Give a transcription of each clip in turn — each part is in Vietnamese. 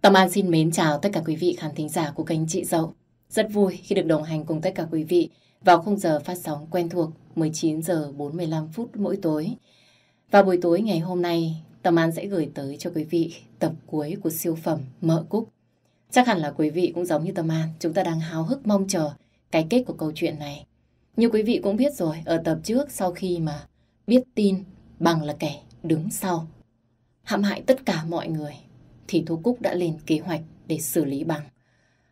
Tâm An xin mến chào tất cả quý vị khán thính giả của kênh Chị Dậu. Rất vui khi được đồng hành cùng tất cả quý vị vào khung giờ phát sóng quen thuộc 19 giờ 45 phút mỗi tối. Và buổi tối ngày hôm nay, Tâm An sẽ gửi tới cho quý vị tập cuối của siêu phẩm Mợ Cúc. Chắc hẳn là quý vị cũng giống như Tâm An, chúng ta đang háo hức mong chờ cái kết của câu chuyện này. Như quý vị cũng biết rồi, ở tập trước sau khi mà biết tin bằng là kẻ đứng sau, hãm hại tất cả mọi người, thì Thu Cúc đã lên kế hoạch để xử lý bằng.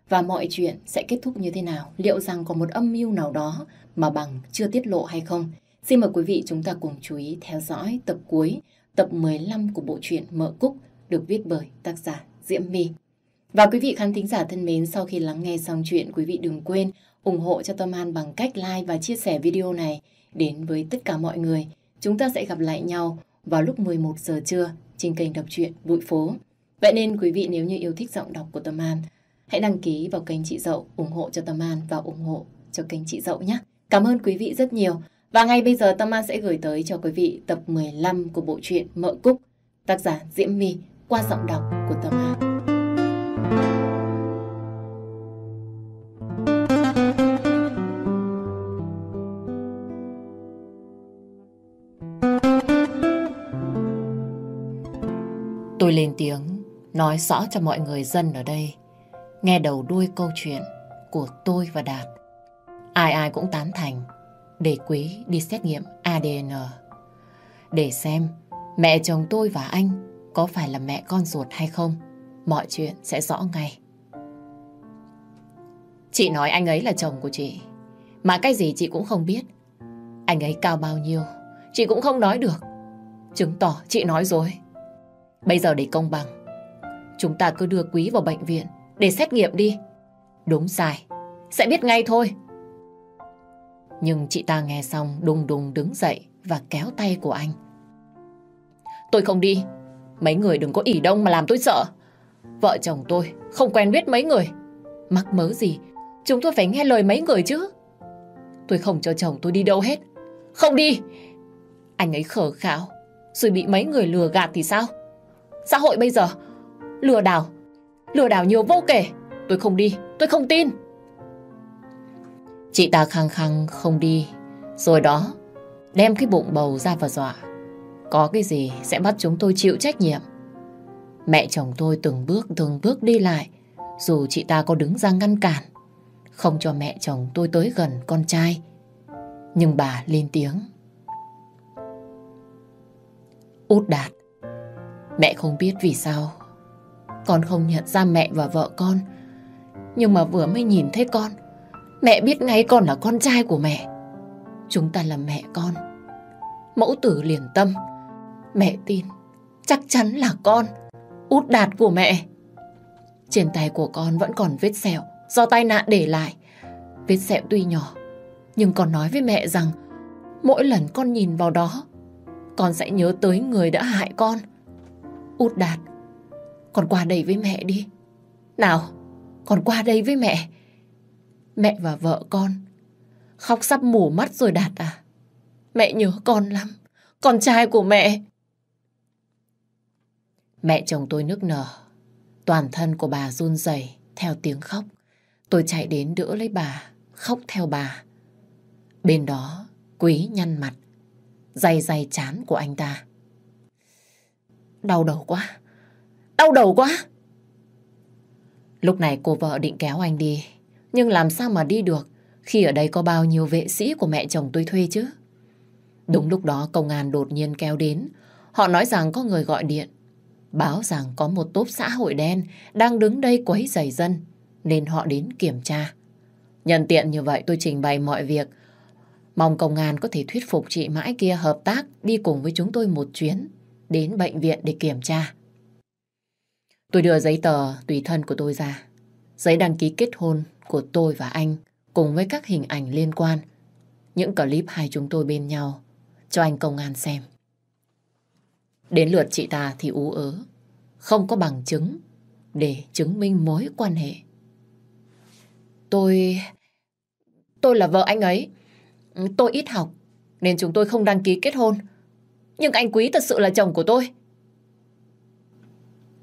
Và mọi chuyện sẽ kết thúc như thế nào? Liệu rằng có một âm mưu nào đó mà bằng chưa tiết lộ hay không? Xin mời quý vị chúng ta cùng chú ý theo dõi tập cuối, tập 15 của bộ truyện Mợ Cúc được viết bởi tác giả Diễm My. Và quý vị khán thính giả thân mến, sau khi lắng nghe xong chuyện, quý vị đừng quên ủng hộ cho Tâm An bằng cách like và chia sẻ video này đến với tất cả mọi người. Chúng ta sẽ gặp lại nhau vào lúc 11 giờ trưa trên kênh đọc truyện Bụi Phố. Vậy nên quý vị nếu như yêu thích giọng đọc của Tâm An, hãy đăng ký vào kênh chị Dậu, ủng hộ cho Tâm An và ủng hộ cho kênh chị Dậu nhé. Cảm ơn quý vị rất nhiều. Và ngay bây giờ Tâm An sẽ gửi tới cho quý vị tập 15 của bộ truyện Mợ Cúc, tác giả Diễm My qua giọng đọc của Tâm An. Tôi lên tiếng, nói rõ cho mọi người dân ở đây, nghe đầu đuôi câu chuyện của tôi và Đạt. Ai ai cũng tán thành để Quý đi xét nghiệm ADN. Để xem mẹ chồng tôi và anh có phải là mẹ con ruột hay không, mọi chuyện sẽ rõ ngay. Chị nói anh ấy là chồng của chị, mà cái gì chị cũng không biết. Anh ấy cao bao nhiêu, chị cũng không nói được. Chứng tỏ chị nói dối. Bây giờ để công bằng, chúng ta cứ đưa Quý vào bệnh viện để xét nghiệm đi. Đúng sai, sẽ biết ngay thôi. Nhưng chị ta nghe xong đùng đùng đứng dậy và kéo tay của anh. Tôi không đi. Mấy người đừng có ỉ đông mà làm tôi sợ. Vợ chồng tôi không quen biết mấy người. Mắc mớ gì, chúng tôi phải nghe lời mấy người chứ. Tôi không cho chồng tôi đi đâu hết. Không đi. Anh ấy khờ khảo, rồi bị mấy người lừa gạt thì sao? Xã hội bây giờ, lừa đảo, lừa đảo nhiều vô kể. Tôi không đi, tôi không tin. Chị ta khăng khăng không đi, rồi đó, đem cái bụng bầu ra và dọa. Có cái gì sẽ bắt chúng tôi chịu trách nhiệm. Mẹ chồng tôi từng bước từng bước đi lại, dù chị ta có đứng ra ngăn cản, không cho mẹ chồng tôi tới gần con trai. Nhưng bà lên tiếng. Út Đạt, mẹ không biết vì sao con không nhận ra mẹ và vợ con. Nhưng mà vừa mới nhìn thấy con, Mẹ biết ngay con là con trai của mẹ. Chúng ta là mẹ con. Mẫu tử liền tâm. Mẹ tin, chắc chắn là con. Út đạt của mẹ. Trên tay của con vẫn còn vết sẹo do tai nạn để lại. Vết sẹo tuy nhỏ, nhưng con nói với mẹ rằng mỗi lần con nhìn vào đó, con sẽ nhớ tới người đã hại con. Út đạt, con qua đây với mẹ đi. Nào, con qua đây với mẹ. Mẹ và vợ con khóc sắp mù mắt rồi Đạt à. Mẹ nhớ con lắm. Con trai của mẹ. Mẹ chồng tôi nức nở. Toàn thân của bà run rẩy theo tiếng khóc. Tôi chạy đến đỡ lấy bà, khóc theo bà. Bên đó, quý nhăn mặt, dày dày chán của anh ta. Đau đầu quá, đau đầu quá. Lúc này cô vợ định kéo anh đi, nhưng làm sao mà đi được khi ở đây có bao nhiêu vệ sĩ của mẹ chồng tôi thuê chứ? Đúng lúc đó công an đột nhiên kéo đến. Họ nói rằng có người gọi điện. Báo rằng có một tốp xã hội đen đang đứng đây quấy rầy dân. Nên họ đến kiểm tra. Nhận tiện như vậy tôi trình bày mọi việc. Mong công an có thể thuyết phục chị mãi kia hợp tác đi cùng với chúng tôi một chuyến đến bệnh viện để kiểm tra. Tôi đưa giấy tờ tùy thân của tôi ra. Giấy đăng ký kết hôn của tôi và anh cùng với các hình ảnh liên quan. Những clip hai chúng tôi bên nhau cho anh công an xem. Đến lượt chị ta thì ú ớ, không có bằng chứng để chứng minh mối quan hệ. Tôi... Tôi là vợ anh ấy. Tôi ít học, nên chúng tôi không đăng ký kết hôn. Nhưng anh Quý thật sự là chồng của tôi.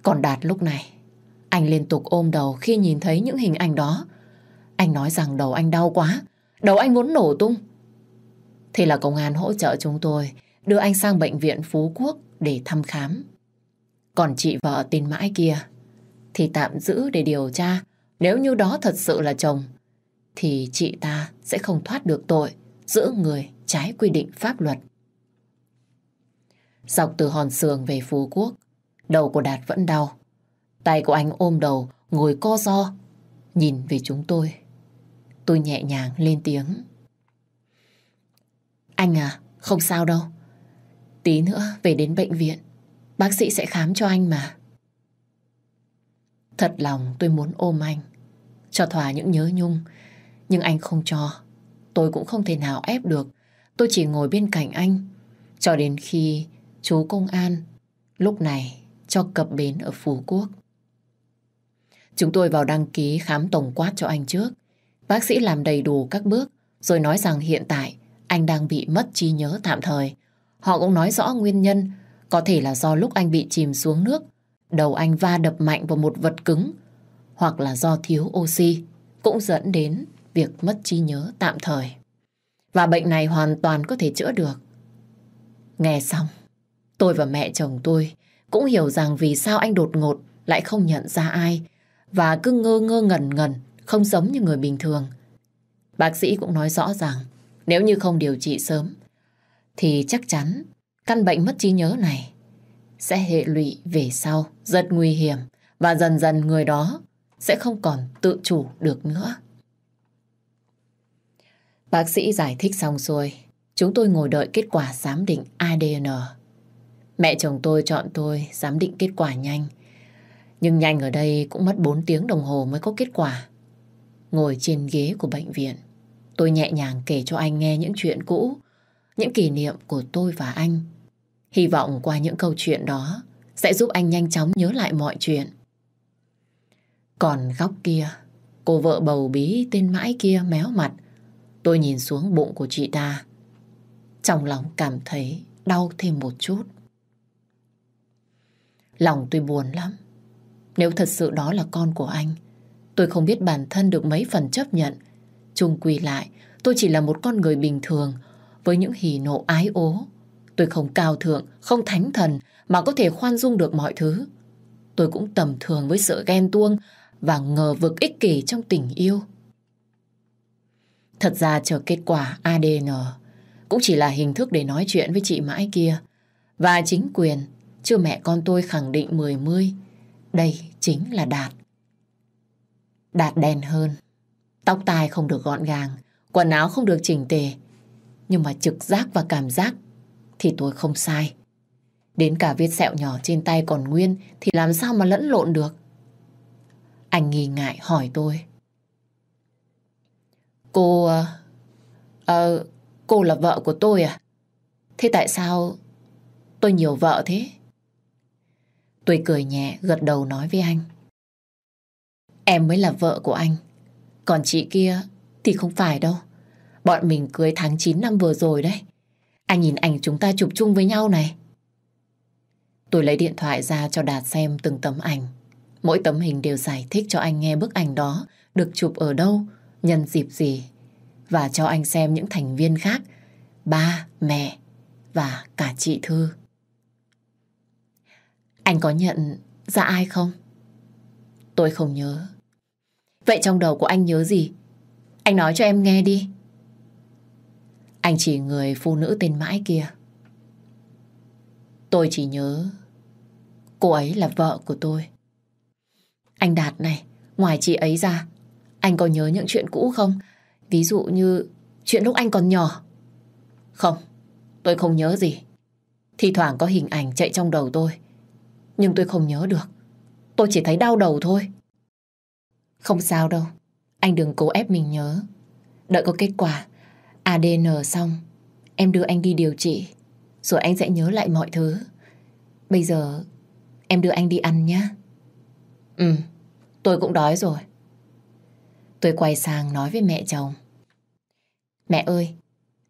Còn Đạt lúc này, Anh liên tục ôm đầu khi nhìn thấy những hình ảnh đó. Anh nói rằng đầu anh đau quá, đầu anh muốn nổ tung. Thế là công an hỗ trợ chúng tôi đưa anh sang bệnh viện Phú Quốc để thăm khám. Còn chị vợ tên mãi kia thì tạm giữ để điều tra. Nếu như đó thật sự là chồng thì chị ta sẽ không thoát được tội giữ người trái quy định pháp luật. Dọc từ hòn sường về Phú Quốc, đầu của Đạt vẫn đau. Tay của anh ôm đầu, ngồi co do, nhìn về chúng tôi. Tôi nhẹ nhàng lên tiếng. Anh à, không sao đâu. Tí nữa về đến bệnh viện, bác sĩ sẽ khám cho anh mà. Thật lòng tôi muốn ôm anh, cho thỏa những nhớ nhung, nhưng anh không cho. Tôi cũng không thể nào ép được. Tôi chỉ ngồi bên cạnh anh, cho đến khi chú công an lúc này cho cập bến ở Phú Quốc. Chúng tôi vào đăng ký khám tổng quát cho anh trước. Bác sĩ làm đầy đủ các bước rồi nói rằng hiện tại anh đang bị mất trí nhớ tạm thời. Họ cũng nói rõ nguyên nhân có thể là do lúc anh bị chìm xuống nước đầu anh va đập mạnh vào một vật cứng hoặc là do thiếu oxy cũng dẫn đến việc mất trí nhớ tạm thời. Và bệnh này hoàn toàn có thể chữa được. Nghe xong, tôi và mẹ chồng tôi cũng hiểu rằng vì sao anh đột ngột lại không nhận ra ai và cứ ngơ ngơ ngẩn ngẩn, không giống như người bình thường. Bác sĩ cũng nói rõ ràng, nếu như không điều trị sớm, thì chắc chắn căn bệnh mất trí nhớ này sẽ hệ lụy về sau rất nguy hiểm và dần dần người đó sẽ không còn tự chủ được nữa. Bác sĩ giải thích xong xuôi, chúng tôi ngồi đợi kết quả giám định ADN. Mẹ chồng tôi chọn tôi giám định kết quả nhanh. Nhưng nhanh ở đây cũng mất 4 tiếng đồng hồ mới có kết quả. Ngồi trên ghế của bệnh viện, tôi nhẹ nhàng kể cho anh nghe những chuyện cũ, những kỷ niệm của tôi và anh. Hy vọng qua những câu chuyện đó sẽ giúp anh nhanh chóng nhớ lại mọi chuyện. Còn góc kia, cô vợ bầu bí tên mãi kia méo mặt. Tôi nhìn xuống bụng của chị ta. Trong lòng cảm thấy đau thêm một chút. Lòng tôi buồn lắm. Nếu thật sự đó là con của anh, tôi không biết bản thân được mấy phần chấp nhận. Chung quy lại, tôi chỉ là một con người bình thường với những hỉ nộ ái ố. Tôi không cao thượng, không thánh thần mà có thể khoan dung được mọi thứ. Tôi cũng tầm thường với sự ghen tuông và ngờ vực ích kỷ trong tình yêu. Thật ra chờ kết quả ADN cũng chỉ là hình thức để nói chuyện với chị mãi kia. Và chính quyền, chưa mẹ con tôi khẳng định mười mươi, đây chính là Đạt. Đạt đen hơn, tóc tai không được gọn gàng, quần áo không được chỉnh tề. Nhưng mà trực giác và cảm giác thì tôi không sai. Đến cả vết sẹo nhỏ trên tay còn nguyên thì làm sao mà lẫn lộn được. Anh nghi ngại hỏi tôi. Cô... Ờ... à, cô là vợ của tôi à? Thế tại sao tôi nhiều vợ thế? Tôi cười nhẹ gật đầu nói với anh. Em mới là vợ của anh. Còn chị kia thì không phải đâu. Bọn mình cưới tháng 9 năm vừa rồi đấy. Anh nhìn ảnh chúng ta chụp chung với nhau này. Tôi lấy điện thoại ra cho Đạt xem từng tấm ảnh. Mỗi tấm hình đều giải thích cho anh nghe bức ảnh đó được chụp ở đâu, nhân dịp gì. Và cho anh xem những thành viên khác, ba, mẹ và cả chị Thư. Anh có nhận ra ai không? Tôi không nhớ. Vậy trong đầu của anh nhớ gì? Anh nói cho em nghe đi. Anh chỉ người phụ nữ tên Mãi kia. Tôi chỉ nhớ cô ấy là vợ của tôi. Anh Đạt này, ngoài chị ấy ra, anh có nhớ những chuyện cũ không? Ví dụ như chuyện lúc anh còn nhỏ. Không, tôi không nhớ gì. Thì thoảng có hình ảnh chạy trong đầu tôi. Nhưng tôi không nhớ được. Tôi chỉ thấy đau đầu thôi. Không sao đâu. Anh đừng cố ép mình nhớ. Đợi có kết quả ADN xong, em đưa anh đi điều trị. Rồi anh sẽ nhớ lại mọi thứ. Bây giờ em đưa anh đi ăn nhé. Ừ, tôi cũng đói rồi. Tôi quay sang nói với mẹ chồng. Mẹ ơi,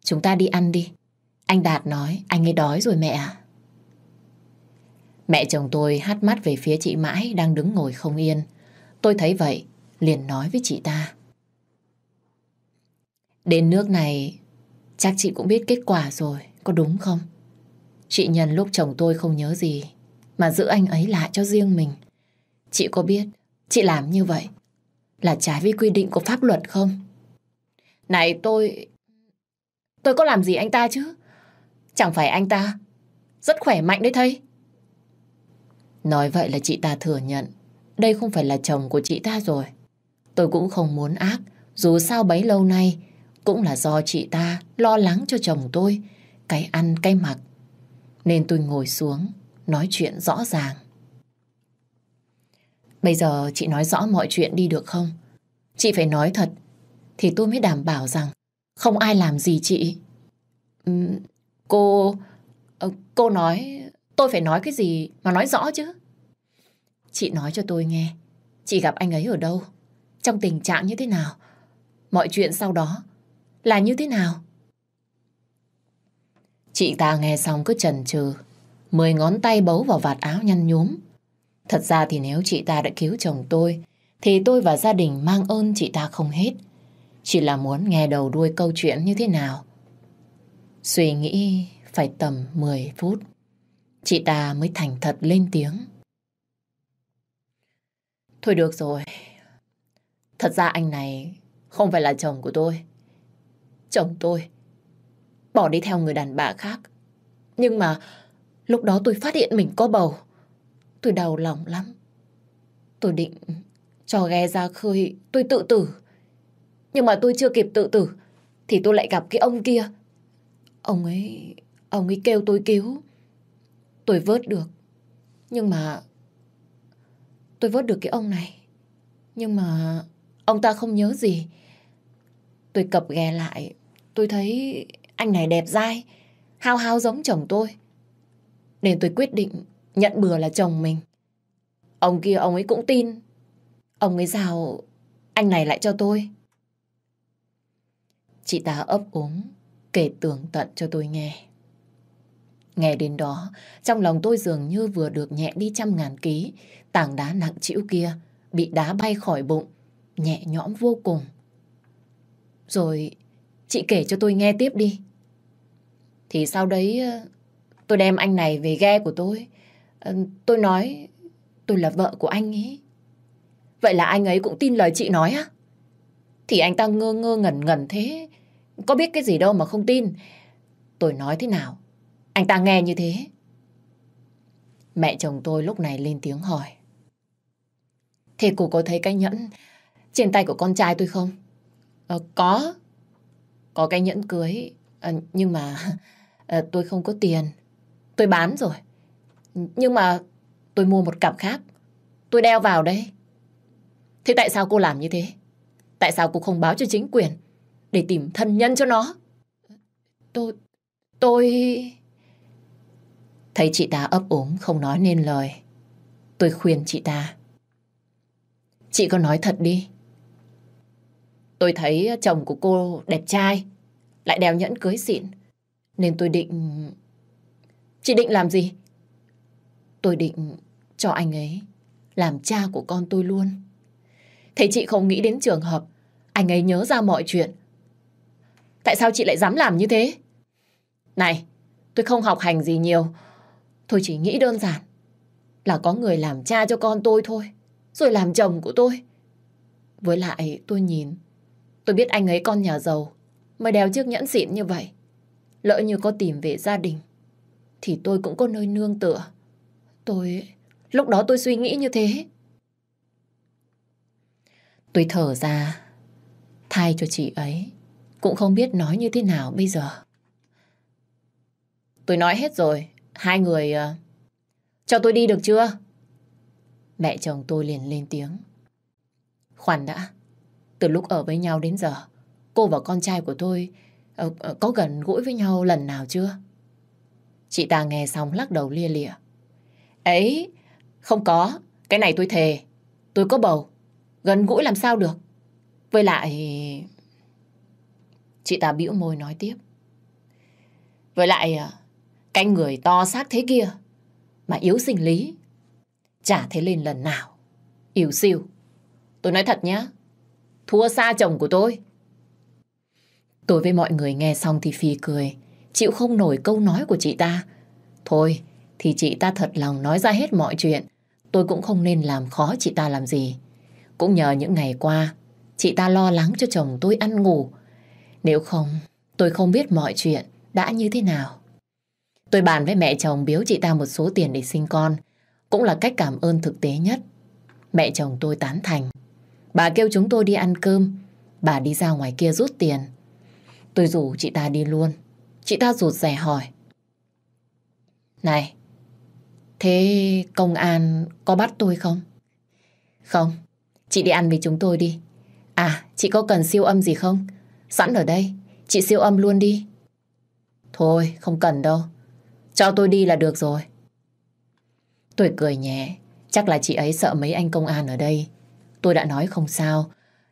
chúng ta đi ăn đi. Anh Đạt nói anh ấy đói rồi mẹ ạ. Mẹ chồng tôi hát mắt về phía chị Mãi đang đứng ngồi không yên. Tôi thấy vậy, liền nói với chị ta. Đến nước này, chắc chị cũng biết kết quả rồi, có đúng không? Chị nhân lúc chồng tôi không nhớ gì, mà giữ anh ấy lại cho riêng mình. Chị có biết chị làm như vậy là trái với quy định của pháp luật không? Này tôi... Tôi có làm gì anh ta chứ? Chẳng phải anh ta rất khỏe mạnh đấy thầy. Nói vậy là chị ta thừa nhận đây không phải là chồng của chị ta rồi. Tôi cũng không muốn ác, dù sao bấy lâu nay cũng là do chị ta lo lắng cho chồng tôi, cái ăn cái mặc. Nên tôi ngồi xuống, nói chuyện rõ ràng. Bây giờ chị nói rõ mọi chuyện đi được không? Chị phải nói thật, thì tôi mới đảm bảo rằng không ai làm gì chị. Uhm, cô... Ờ, cô nói... Tôi phải nói cái gì mà nói rõ chứ? Chị nói cho tôi nghe, chị gặp anh ấy ở đâu? Trong tình trạng như thế nào? Mọi chuyện sau đó là như thế nào? Chị ta nghe xong cứ chần chừ, mười ngón tay bấu vào vạt áo nhăn nhúm. Thật ra thì nếu chị ta đã cứu chồng tôi, thì tôi và gia đình mang ơn chị ta không hết. Chỉ là muốn nghe đầu đuôi câu chuyện như thế nào. Suy nghĩ phải tầm 10 phút. Chị ta mới thành thật lên tiếng. Thôi được rồi. Thật ra anh này không phải là chồng của tôi. Chồng tôi bỏ đi theo người đàn bà khác. Nhưng mà lúc đó tôi phát hiện mình có bầu. Tôi đau lòng lắm. Tôi định cho ghe ra khơi, tôi tự tử. Nhưng mà tôi chưa kịp tự tử, thì tôi lại gặp cái ông kia. Ông ấy, ông ấy kêu tôi cứu. Tôi vớt được. Nhưng mà tôi vớt được cái ông này. Nhưng mà ông ta không nhớ gì. Tôi cập ghé lại, tôi thấy anh này đẹp dai, hao hao giống chồng tôi. Nên tôi quyết định nhận bừa là chồng mình. Ông kia ông ấy cũng tin. Ông ấy rào anh này lại cho tôi. Chị ta ấp úng, kể tường tận cho tôi nghe. Nghe đến đó, trong lòng tôi dường như vừa được nhẹ đi trăm ngàn ký, tảng đá nặng chịu kia bị đá bay khỏi bụng, nhẹ nhõm vô cùng. Rồi chị kể cho tôi nghe tiếp đi. Thì sau đấy ờ, tôi đem anh này về ghe của tôi. Ờ, tôi nói tôi là vợ của anh ấy. Vậy là anh ấy cũng tin lời chị nói á? Thì anh ta ngơ ngơ ngẩn ngẩn thế. Có biết cái gì đâu mà không tin. Tôi nói thế nào? Anh ta nghe như thế. Mẹ chồng tôi lúc này lên tiếng hỏi. Thế cô có thấy cái nhẫn trên tay của con trai tôi không? Ờ, có. Có cái nhẫn cưới. À, nhưng mà à, tôi không có tiền. Tôi bán rồi. Nhưng mà tôi mua một cặp khác. Tôi đeo vào đây. Thế tại sao cô làm như thế? Tại sao cô không báo cho chính quyền để tìm thân nhân cho nó? Tôi... tôi... Thấy chị ta ấp úng không nói nên lời. Tôi khuyên chị ta. Chị có nói thật đi. Tôi thấy chồng của cô đẹp trai, lại đeo nhẫn cưới xịn. Nên tôi định... Chị định làm gì? Tôi định cho anh ấy làm cha của con tôi luôn. Thế chị không nghĩ đến trường hợp anh ấy nhớ ra mọi chuyện. Tại sao chị lại dám làm như thế? Này, tôi không học hành gì nhiều. Tôi chỉ nghĩ đơn giản là có người làm cha cho con tôi thôi. Rồi làm chồng của tôi. Với lại tôi nhìn, tôi biết anh ấy con nhà giàu mới đeo chiếc nhẫn xịn như vậy. Lỡ như có tìm về gia đình thì tôi cũng có nơi nương tựa. Tôi... Lúc đó tôi suy nghĩ như thế. Tôi thở ra, thay cho chị ấy, cũng không biết nói như thế nào bây giờ. Tôi nói hết rồi, hai người... Uh, cho tôi đi được chưa? Mẹ chồng tôi liền lên tiếng. Khoan đã, từ lúc ở với nhau đến giờ, cô và con trai của tôi uh, uh, có gần gũi với nhau lần nào chưa? Chị ta nghe xong lắc đầu lia lịa. Ấy, không có, cái này tôi thề, tôi có bầu, gần gũi làm sao được. Với lại... Chị ta bĩu môi nói tiếp. Với lại, cái người to xác thế kia, mà yếu sinh lý, chả thấy lên lần nào. Yếu siêu, Tôi nói thật nhá. Thua xa chồng của tôi. Tôi với mọi người nghe xong thì phì cười. Chịu không nổi câu nói của chị ta. Thôi, thì chị ta thật lòng nói ra hết mọi chuyện. Tôi cũng không nên làm khó chị ta làm gì. Cũng nhờ những ngày qua, chị ta lo lắng cho chồng tôi ăn ngủ. Nếu không, tôi không biết mọi chuyện đã như thế nào. Tôi bàn với mẹ chồng biếu chị ta một số tiền để sinh con. Cũng là cách cảm ơn thực tế nhất. Mẹ chồng tôi tán thành. Bà kêu chúng tôi đi ăn cơm. Bà đi ra ngoài kia rút tiền. Tôi rủ chị ta đi luôn. Chị ta rụt rè hỏi. Này, thế công an có bắt tôi không? Không, chị đi ăn với chúng tôi đi. À, chị có cần siêu âm gì không? Sẵn ở đây, chị siêu âm luôn đi. Thôi, không cần đâu. Cho tôi đi là được rồi. Tôi cười nhẹ, chắc là chị ấy sợ mấy anh công an ở đây. Tôi đã nói không sao,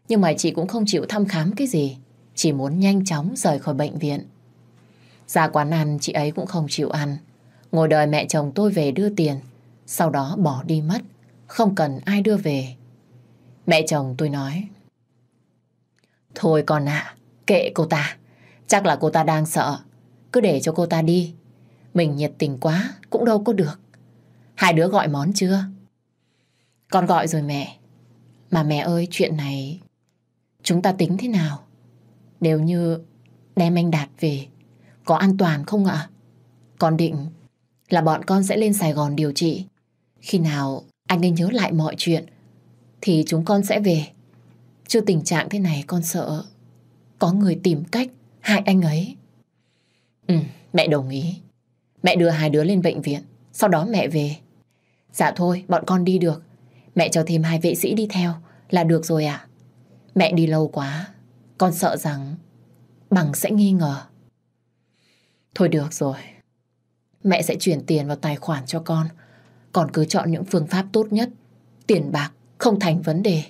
nhưng mà chị cũng không chịu thăm khám cái gì. Chỉ muốn nhanh chóng rời khỏi bệnh viện. Ra quán ăn chị ấy cũng không chịu ăn. Ngồi đợi mẹ chồng tôi về đưa tiền. Sau đó bỏ đi mất. Không cần ai đưa về. Mẹ chồng tôi nói. Thôi con ạ, kệ cô ta. Chắc là cô ta đang sợ. Cứ để cho cô ta đi. Mình nhiệt tình quá, cũng đâu có được. Hai đứa gọi món chưa? Con gọi rồi mẹ. Mà mẹ ơi, chuyện này chúng ta tính thế nào? Nếu như đem anh Đạt về, có an toàn không ạ? Con định là bọn con sẽ lên Sài Gòn điều trị. Khi nào anh ấy nhớ lại mọi chuyện, thì chúng con sẽ về. Chưa tình trạng thế này con sợ có người tìm cách hại anh ấy. Ừ, mẹ đồng ý. Mẹ đưa hai đứa lên bệnh viện, sau đó mẹ về. Dạ thôi, bọn con đi được. Mẹ cho thêm hai vệ sĩ đi theo là được rồi ạ. Mẹ đi lâu quá, con sợ rằng Bằng sẽ nghi ngờ. Thôi được rồi. Mẹ sẽ chuyển tiền vào tài khoản cho con. Còn cứ chọn những phương pháp tốt nhất. Tiền bạc không thành vấn đề.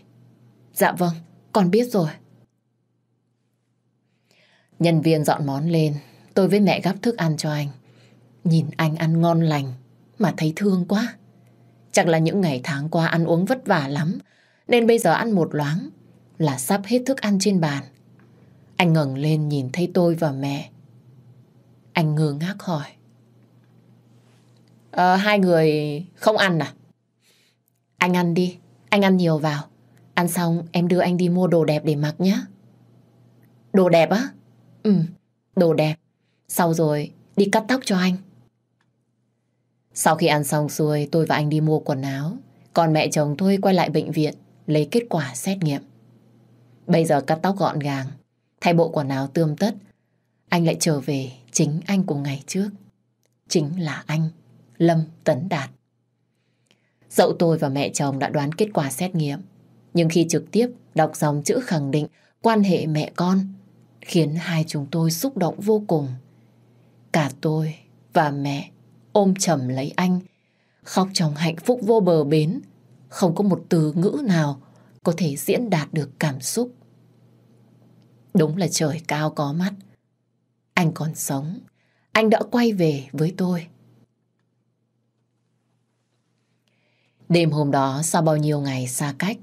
Dạ vâng, con biết rồi. Nhân viên dọn món lên, tôi với mẹ gắp thức ăn cho anh. Nhìn anh ăn ngon lành, mà thấy thương quá. Chắc là những ngày tháng qua ăn uống vất vả lắm, nên bây giờ ăn một loáng là sắp hết thức ăn trên bàn. Anh ngẩng lên nhìn thấy tôi và mẹ. Anh ngơ ngác hỏi. À, hai người không ăn à? Anh ăn đi, anh ăn nhiều vào. Ăn xong em đưa anh đi mua đồ đẹp để mặc nhé. Đồ đẹp á? Ừ, đồ đẹp. Sau rồi đi cắt tóc cho anh. Sau khi ăn xong xuôi, tôi và anh đi mua quần áo. Còn mẹ chồng tôi quay lại bệnh viện lấy kết quả xét nghiệm. Bây giờ cắt tóc gọn gàng, thay bộ quần áo tươm tất, anh lại trở về chính anh của ngày trước. Chính là anh, Lâm Tấn Đạt. dậu tôi và mẹ chồng đã đoán kết quả xét nghiệm, nhưng khi trực tiếp đọc dòng chữ khẳng định quan hệ mẹ con, khiến hai chúng tôi xúc động vô cùng. Cả tôi và mẹ ôm chầm lấy anh, khóc trong hạnh phúc vô bờ bến, không có một từ ngữ nào có thể diễn đạt được cảm xúc. Đúng là trời cao có mắt. Anh còn sống, anh đã quay về với tôi. Đêm hôm đó, sau bao nhiêu ngày xa cách,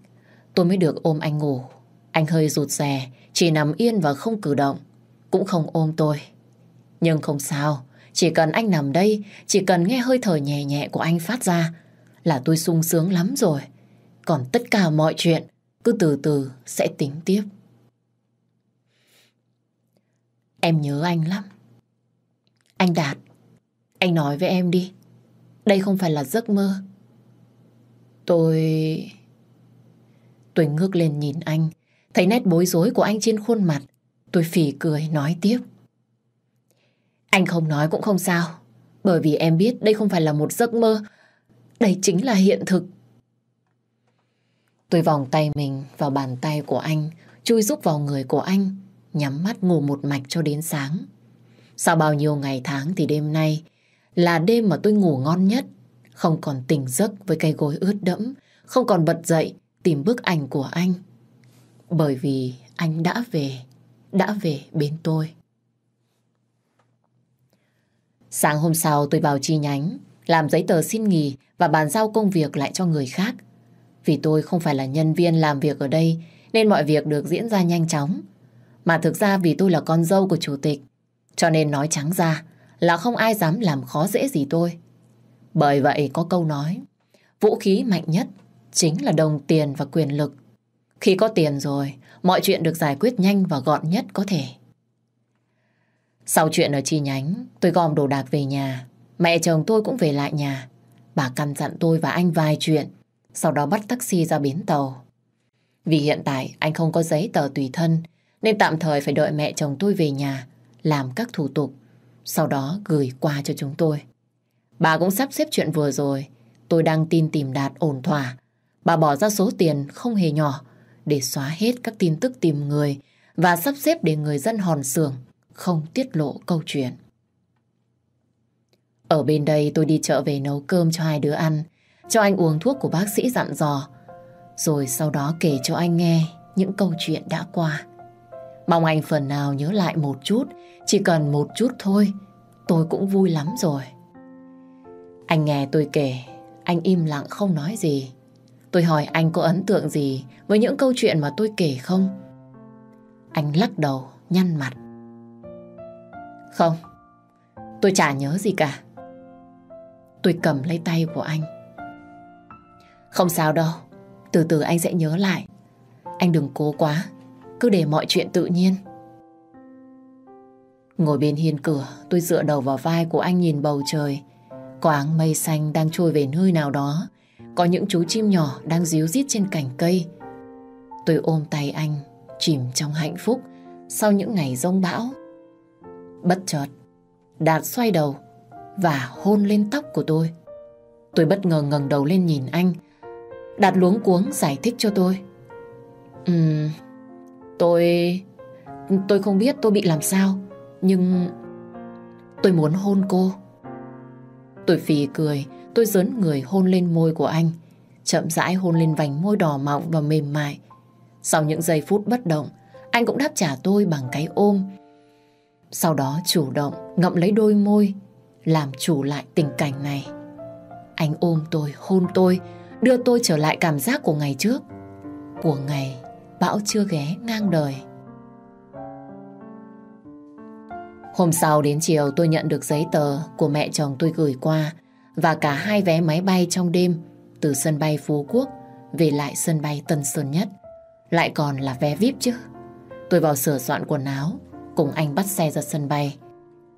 tôi mới được ôm anh ngủ. Anh hơi rụt rè, chỉ nằm yên và không cử động, cũng không ôm tôi. Nhưng không sao, chỉ cần anh nằm đây, chỉ cần nghe hơi thở nhẹ nhẹ của anh phát ra là tôi sung sướng lắm rồi. Còn tất cả mọi chuyện cứ từ từ sẽ tính tiếp. Em nhớ anh lắm. Anh Đạt, anh nói với em đi. Đây không phải là giấc mơ. Tôi... Tôi ngước lên nhìn anh, thấy nét bối rối của anh trên khuôn mặt. Tôi phỉ cười nói tiếp. Anh không nói cũng không sao, bởi vì em biết đây không phải là một giấc mơ, đây chính là hiện thực. Tôi vòng tay mình vào bàn tay của anh, chui rúc vào người của anh, nhắm mắt ngủ một mạch cho đến sáng. Sau bao nhiêu ngày tháng thì đêm nay là đêm mà tôi ngủ ngon nhất, không còn tỉnh giấc với cây gối ướt đẫm, không còn bật dậy tìm bức ảnh của anh. Bởi vì anh đã về, đã về bên tôi. Sáng hôm sau tôi vào chi nhánh, làm giấy tờ xin nghỉ và bàn giao công việc lại cho người khác. Vì tôi không phải là nhân viên làm việc ở đây nên mọi việc được diễn ra nhanh chóng. Mà thực ra vì tôi là con dâu của chủ tịch cho nên nói trắng ra là không ai dám làm khó dễ gì tôi. Bởi vậy có câu nói vũ khí mạnh nhất chính là đồng tiền và quyền lực. Khi có tiền rồi, mọi chuyện được giải quyết nhanh và gọn nhất có thể. Sau chuyện ở chi nhánh, tôi gom đồ đạc về nhà. Mẹ chồng tôi cũng về lại nhà. Bà căn dặn tôi và anh vài chuyện, sau đó bắt taxi ra bến tàu. Vì hiện tại anh không có giấy tờ tùy thân, nên tạm thời phải đợi mẹ chồng tôi về nhà, làm các thủ tục, sau đó gửi qua cho chúng tôi. Bà cũng sắp xếp chuyện vừa rồi, tôi đang tin tìm đạt ổn thỏa. Bà bỏ ra số tiền không hề nhỏ để xóa hết các tin tức tìm người và sắp xếp để người dân hòn sường không tiết lộ câu chuyện. Ở bên đây tôi đi chợ về nấu cơm cho hai đứa ăn, cho anh uống thuốc của bác sĩ dặn dò, rồi sau đó kể cho anh nghe những câu chuyện đã qua. Mong anh phần nào nhớ lại một chút, chỉ cần một chút thôi, tôi cũng vui lắm rồi. Anh nghe tôi kể, anh im lặng không nói gì. Tôi hỏi anh có ấn tượng gì với những câu chuyện mà tôi kể không? Anh lắc đầu, nhăn mặt. Không, tôi chả nhớ gì cả. Tôi cầm lấy tay của anh. Không sao đâu, từ từ anh sẽ nhớ lại. Anh đừng cố quá, cứ để mọi chuyện tự nhiên. Ngồi bên hiên cửa, tôi dựa đầu vào vai của anh nhìn bầu trời. Có áng mây xanh đang trôi về nơi nào đó. Có những chú chim nhỏ đang díu rít trên cành cây. Tôi ôm tay anh, chìm trong hạnh phúc sau những ngày rông bão. Bất chợt, Đạt xoay đầu và hôn lên tóc của tôi. Tôi bất ngờ ngẩng đầu lên nhìn anh. Đạt luống cuống giải thích cho tôi. Ừm, tôi... Tôi không biết tôi bị làm sao, nhưng... Tôi muốn hôn cô. Tôi phì cười, tôi dớn người hôn lên môi của anh. Chậm rãi hôn lên vành môi đỏ mọng và mềm mại. Sau những giây phút bất động, anh cũng đáp trả tôi bằng cái ôm sau đó chủ động ngậm lấy đôi môi, làm chủ lại tình cảnh này. Anh ôm tôi, hôn tôi, đưa tôi trở lại cảm giác của ngày trước. Của ngày bão chưa ghé ngang đời. Hôm sau đến chiều tôi nhận được giấy tờ của mẹ chồng tôi gửi qua và cả hai vé máy bay trong đêm từ sân bay Phú Quốc về lại sân bay Tân Sơn Nhất. Lại còn là vé VIP chứ. Tôi vào sửa soạn quần áo cùng anh bắt xe ra sân bay.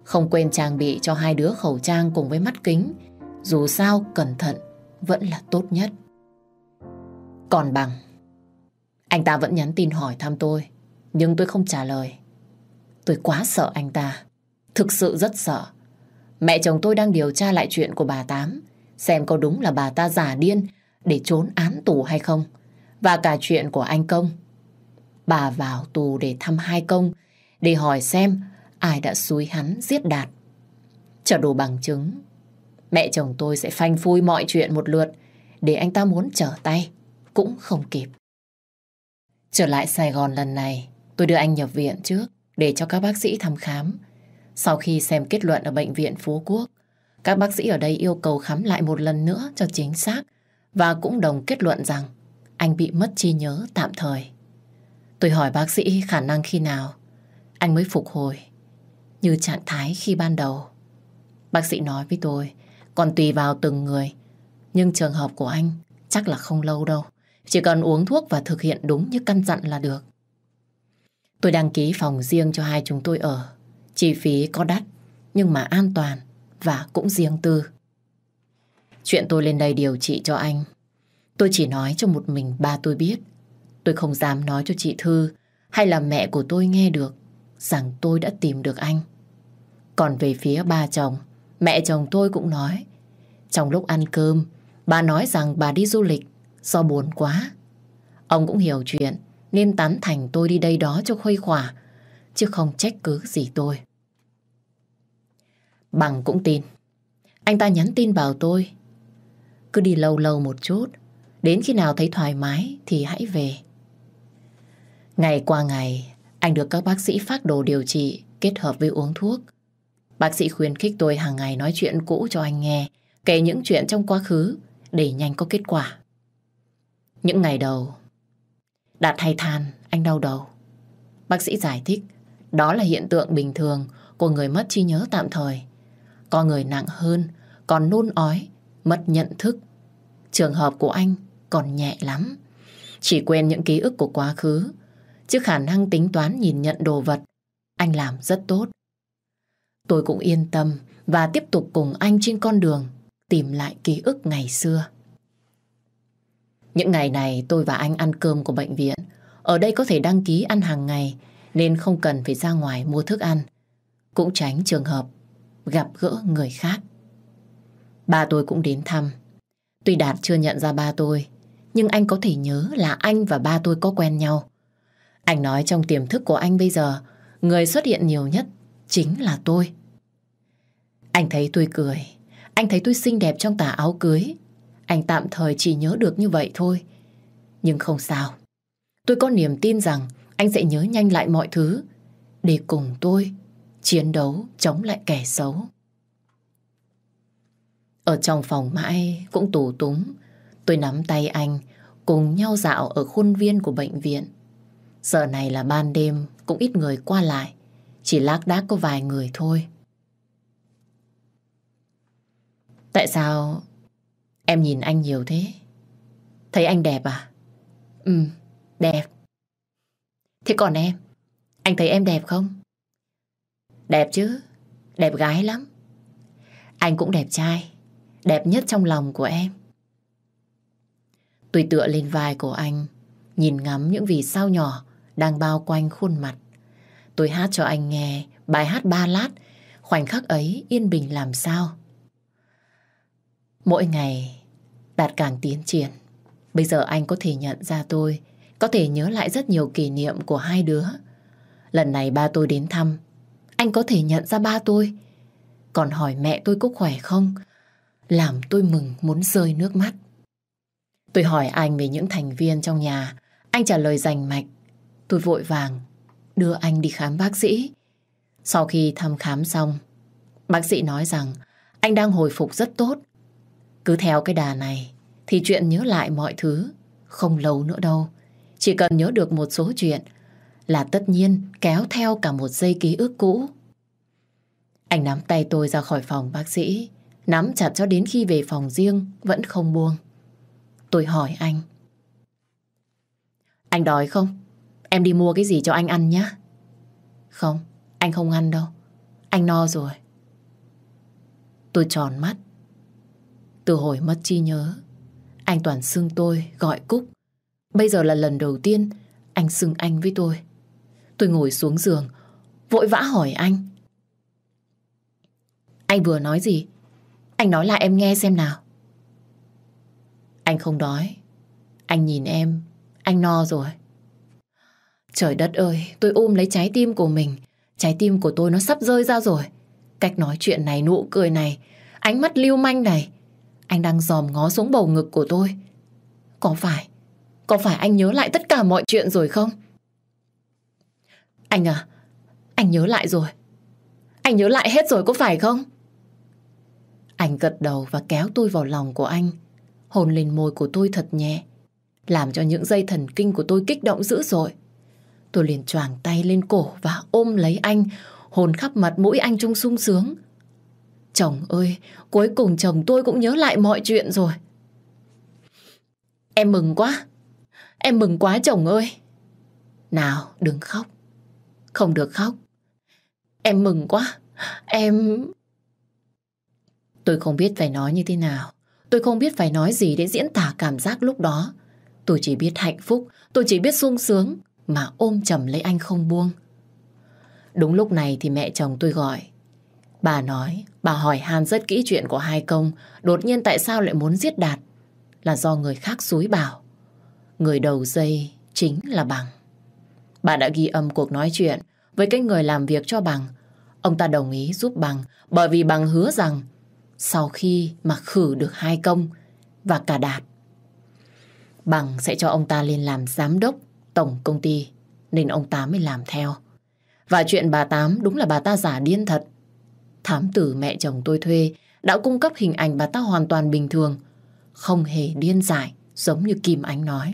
Không quên trang bị cho hai đứa khẩu trang cùng với mắt kính. Dù sao cẩn thận vẫn là tốt nhất. Còn bằng, anh ta vẫn nhắn tin hỏi thăm tôi, nhưng tôi không trả lời. Tôi quá sợ anh ta, thực sự rất sợ. Mẹ chồng tôi đang điều tra lại chuyện của bà Tám, xem có đúng là bà ta giả điên để trốn án tù hay không, và cả chuyện của anh Công. Bà vào tù để thăm hai công để hỏi xem ai đã xúi hắn giết Đạt. Chờ đủ bằng chứng, mẹ chồng tôi sẽ phanh phui mọi chuyện một lượt để anh ta muốn trở tay, cũng không kịp. Trở lại Sài Gòn lần này, tôi đưa anh nhập viện trước để cho các bác sĩ thăm khám. Sau khi xem kết luận ở bệnh viện Phú Quốc, các bác sĩ ở đây yêu cầu khám lại một lần nữa cho chính xác và cũng đồng kết luận rằng anh bị mất trí nhớ tạm thời. Tôi hỏi bác sĩ khả năng khi nào anh mới phục hồi như trạng thái khi ban đầu. Bác sĩ nói với tôi, còn tùy vào từng người, nhưng trường hợp của anh chắc là không lâu đâu. Chỉ cần uống thuốc và thực hiện đúng như căn dặn là được. Tôi đăng ký phòng riêng cho hai chúng tôi ở. Chi phí có đắt, nhưng mà an toàn và cũng riêng tư. Chuyện tôi lên đây điều trị cho anh, tôi chỉ nói cho một mình ba tôi biết. Tôi không dám nói cho chị Thư hay là mẹ của tôi nghe được rằng tôi đã tìm được anh. Còn về phía ba chồng, mẹ chồng tôi cũng nói. Trong lúc ăn cơm, bà nói rằng bà đi du lịch do buồn quá. Ông cũng hiểu chuyện nên tán thành tôi đi đây đó cho khuây khỏa, chứ không trách cứ gì tôi. Bằng cũng tin. Anh ta nhắn tin bảo tôi. Cứ đi lâu lâu một chút, đến khi nào thấy thoải mái thì hãy về. Ngày qua ngày, anh được các bác sĩ phát đồ điều trị kết hợp với uống thuốc. Bác sĩ khuyến khích tôi hàng ngày nói chuyện cũ cho anh nghe, kể những chuyện trong quá khứ để nhanh có kết quả. Những ngày đầu, Đạt hay than anh đau đầu. Bác sĩ giải thích, đó là hiện tượng bình thường của người mất trí nhớ tạm thời. Có người nặng hơn, còn nôn ói, mất nhận thức. Trường hợp của anh còn nhẹ lắm. Chỉ quên những ký ức của quá khứ, chứ khả năng tính toán nhìn nhận đồ vật, anh làm rất tốt. Tôi cũng yên tâm và tiếp tục cùng anh trên con đường tìm lại ký ức ngày xưa. Những ngày này tôi và anh ăn cơm của bệnh viện. Ở đây có thể đăng ký ăn hàng ngày nên không cần phải ra ngoài mua thức ăn. Cũng tránh trường hợp gặp gỡ người khác. Ba tôi cũng đến thăm. Tuy Đạt chưa nhận ra ba tôi, nhưng anh có thể nhớ là anh và ba tôi có quen nhau. Anh nói trong tiềm thức của anh bây giờ, người xuất hiện nhiều nhất chính là tôi. Anh thấy tôi cười, anh thấy tôi xinh đẹp trong tà áo cưới. Anh tạm thời chỉ nhớ được như vậy thôi. Nhưng không sao. Tôi có niềm tin rằng anh sẽ nhớ nhanh lại mọi thứ để cùng tôi chiến đấu chống lại kẻ xấu. Ở trong phòng mãi cũng tù túng, tôi nắm tay anh cùng nhau dạo ở khuôn viên của bệnh viện. Giờ này là ban đêm, cũng ít người qua lại, chỉ lác đác có vài người thôi. Tại sao em nhìn anh nhiều thế? Thấy anh đẹp à? Ừ, đẹp. Thế còn em? Anh thấy em đẹp không? Đẹp chứ, đẹp gái lắm. Anh cũng đẹp trai, đẹp nhất trong lòng của em. tùy tựa lên vai của anh, nhìn ngắm những vì sao nhỏ đang bao quanh khuôn mặt. Tôi hát cho anh nghe bài hát ba lát, khoảnh khắc ấy yên bình làm sao. Mỗi ngày, Đạt càng tiến triển. Bây giờ anh có thể nhận ra tôi, có thể nhớ lại rất nhiều kỷ niệm của hai đứa. Lần này ba tôi đến thăm, anh có thể nhận ra ba tôi. Còn hỏi mẹ tôi có khỏe không? Làm tôi mừng muốn rơi nước mắt. Tôi hỏi anh về những thành viên trong nhà. Anh trả lời rành mạch. Tôi vội vàng đưa anh đi khám bác sĩ. Sau khi thăm khám xong, bác sĩ nói rằng anh đang hồi phục rất tốt. Cứ theo cái đà này thì chuyện nhớ lại mọi thứ không lâu nữa đâu. Chỉ cần nhớ được một số chuyện là tất nhiên kéo theo cả một dây ký ức cũ. Anh nắm tay tôi ra khỏi phòng bác sĩ, nắm chặt cho đến khi về phòng riêng vẫn không buông. Tôi hỏi anh. Anh đói không? Em đi mua cái gì cho anh ăn nhé. Không, anh không ăn đâu. Anh no rồi. Tôi tròn mắt. Từ hồi mất chi nhớ, anh toàn xưng tôi gọi Cúc. Bây giờ là lần đầu tiên anh xưng anh với tôi. Tôi ngồi xuống giường, vội vã hỏi anh. Anh vừa nói gì? Anh nói lại em nghe xem nào. Anh không đói. Anh nhìn em, anh no rồi. Trời đất ơi, tôi ôm lấy trái tim của mình. Trái tim của tôi nó sắp rơi ra rồi. Cách nói chuyện này, nụ cười này, ánh mắt lưu manh này. Anh đang dòm ngó xuống bầu ngực của tôi. Có phải, có phải anh nhớ lại tất cả mọi chuyện rồi không? Anh à, anh nhớ lại rồi. Anh nhớ lại hết rồi có phải không? Anh gật đầu và kéo tôi vào lòng của anh. Hôn lên môi của tôi thật nhẹ. Làm cho những dây thần kinh của tôi kích động dữ dội. Tôi liền choàng tay lên cổ và ôm lấy anh, hồn khắp mặt mũi anh trung sung sướng. Chồng ơi, cuối cùng chồng tôi cũng nhớ lại mọi chuyện rồi. Em mừng quá, em mừng quá chồng ơi. Nào, đừng khóc. Không được khóc. Em mừng quá, em... Tôi không biết phải nói như thế nào. Tôi không biết phải nói gì để diễn tả cảm giác lúc đó. Tôi chỉ biết hạnh phúc, tôi chỉ biết sung sướng mà ôm chầm lấy anh không buông. Đúng lúc này thì mẹ chồng tôi gọi. Bà nói, bà hỏi han rất kỹ chuyện của hai công, đột nhiên tại sao lại muốn giết Đạt? Là do người khác xúi bảo. Người đầu dây chính là Bằng. Bà đã ghi âm cuộc nói chuyện với cái người làm việc cho Bằng. Ông ta đồng ý giúp Bằng bởi vì Bằng hứa rằng sau khi mà khử được hai công và cả Đạt, Bằng sẽ cho ông ta lên làm giám đốc tổng công ty nên ông Tám mới làm theo. Và chuyện bà Tám đúng là bà ta giả điên thật. Thám tử mẹ chồng tôi thuê đã cung cấp hình ảnh bà ta hoàn toàn bình thường, không hề điên dại giống như Kim Ánh nói.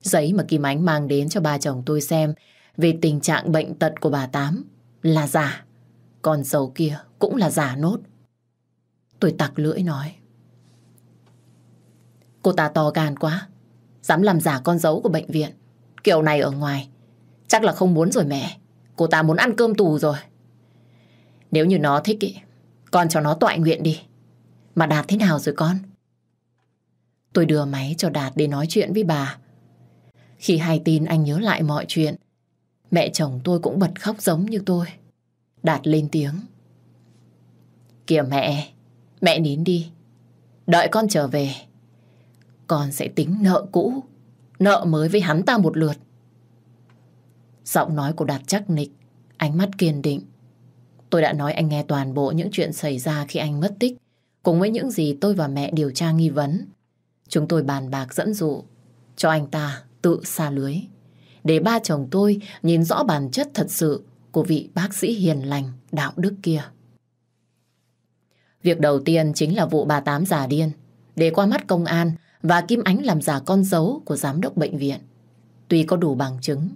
Giấy mà Kim Ánh mang đến cho ba chồng tôi xem về tình trạng bệnh tật của bà Tám là giả. Còn dầu kia cũng là giả nốt. Tôi tặc lưỡi nói. Cô ta to gan quá. Dám làm giả con dấu của bệnh viện. Kiểu này ở ngoài. Chắc là không muốn rồi mẹ. Cô ta muốn ăn cơm tù rồi. Nếu như nó thích ý, con cho nó tọa nguyện đi. Mà Đạt thế nào rồi con? Tôi đưa máy cho Đạt để nói chuyện với bà. Khi hay tin anh nhớ lại mọi chuyện, mẹ chồng tôi cũng bật khóc giống như tôi. Đạt lên tiếng. Kìa mẹ, mẹ nín đi. Đợi con trở về. Con sẽ tính nợ cũ, nợ mới với hắn ta một lượt. Giọng nói của Đạt chắc nịch, ánh mắt kiên định. Tôi đã nói anh nghe toàn bộ những chuyện xảy ra khi anh mất tích, cùng với những gì tôi và mẹ điều tra nghi vấn. Chúng tôi bàn bạc dẫn dụ cho anh ta tự xa lưới. Để ba chồng tôi nhìn rõ bản chất thật sự của vị bác sĩ hiền lành, đạo đức kia. Việc đầu tiên chính là vụ bà Tám giả điên. Để qua mắt công an và Kim Ánh làm giả con dấu của giám đốc bệnh viện. Tuy có đủ bằng chứng,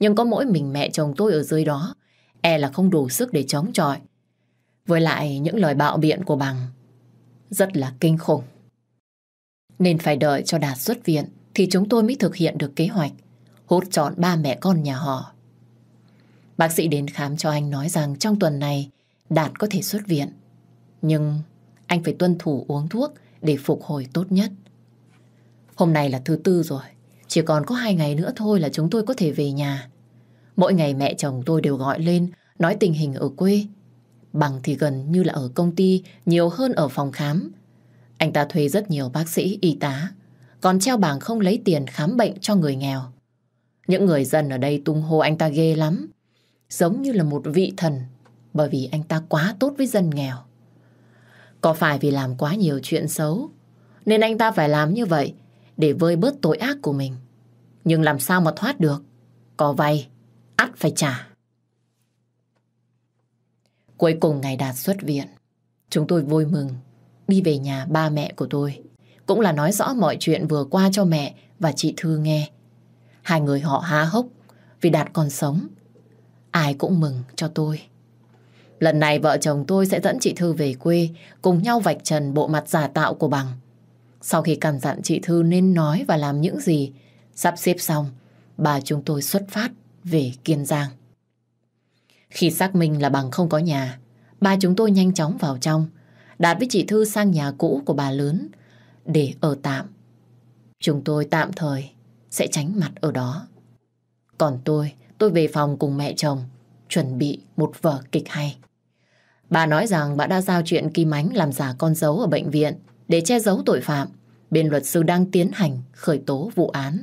nhưng có mỗi mình mẹ chồng tôi ở dưới đó, e là không đủ sức để chống chọi. Với lại những lời bạo biện của bằng rất là kinh khủng. Nên phải đợi cho Đạt xuất viện thì chúng tôi mới thực hiện được kế hoạch hốt trọn ba mẹ con nhà họ. Bác sĩ đến khám cho anh nói rằng trong tuần này Đạt có thể xuất viện. Nhưng anh phải tuân thủ uống thuốc để phục hồi tốt nhất. Hôm nay là thứ tư rồi. Chỉ còn có hai ngày nữa thôi là chúng tôi có thể về nhà. Mỗi ngày mẹ chồng tôi đều gọi lên nói tình hình ở quê. Bằng thì gần như là ở công ty nhiều hơn ở phòng khám. Anh ta thuê rất nhiều bác sĩ, y tá. Còn treo bảng không lấy tiền khám bệnh cho người nghèo. Những người dân ở đây tung hô anh ta ghê lắm. Giống như là một vị thần. Bởi vì anh ta quá tốt với dân nghèo. Có phải vì làm quá nhiều chuyện xấu nên anh ta phải làm như vậy để vơi bớt tội ác của mình. Nhưng làm sao mà thoát được? Có vay, ắt phải trả. Cuối cùng ngày Đạt xuất viện, chúng tôi vui mừng đi về nhà ba mẹ của tôi. Cũng là nói rõ mọi chuyện vừa qua cho mẹ và chị Thư nghe. Hai người họ há hốc vì Đạt còn sống. Ai cũng mừng cho tôi. Lần này vợ chồng tôi sẽ dẫn chị Thư về quê cùng nhau vạch trần bộ mặt giả tạo của bằng. Sau khi căn dặn chị Thư nên nói và làm những gì, sắp xếp xong, bà chúng tôi xuất phát về Kiên Giang. Khi xác minh là bằng không có nhà, ba chúng tôi nhanh chóng vào trong, đạt với chị Thư sang nhà cũ của bà lớn để ở tạm. Chúng tôi tạm thời sẽ tránh mặt ở đó. Còn tôi, tôi về phòng cùng mẹ chồng, chuẩn bị một vở kịch hay. Bà nói rằng bà đã giao chuyện Kim Ánh làm giả con dấu ở bệnh viện để che giấu tội phạm. Bên luật sư đang tiến hành khởi tố vụ án.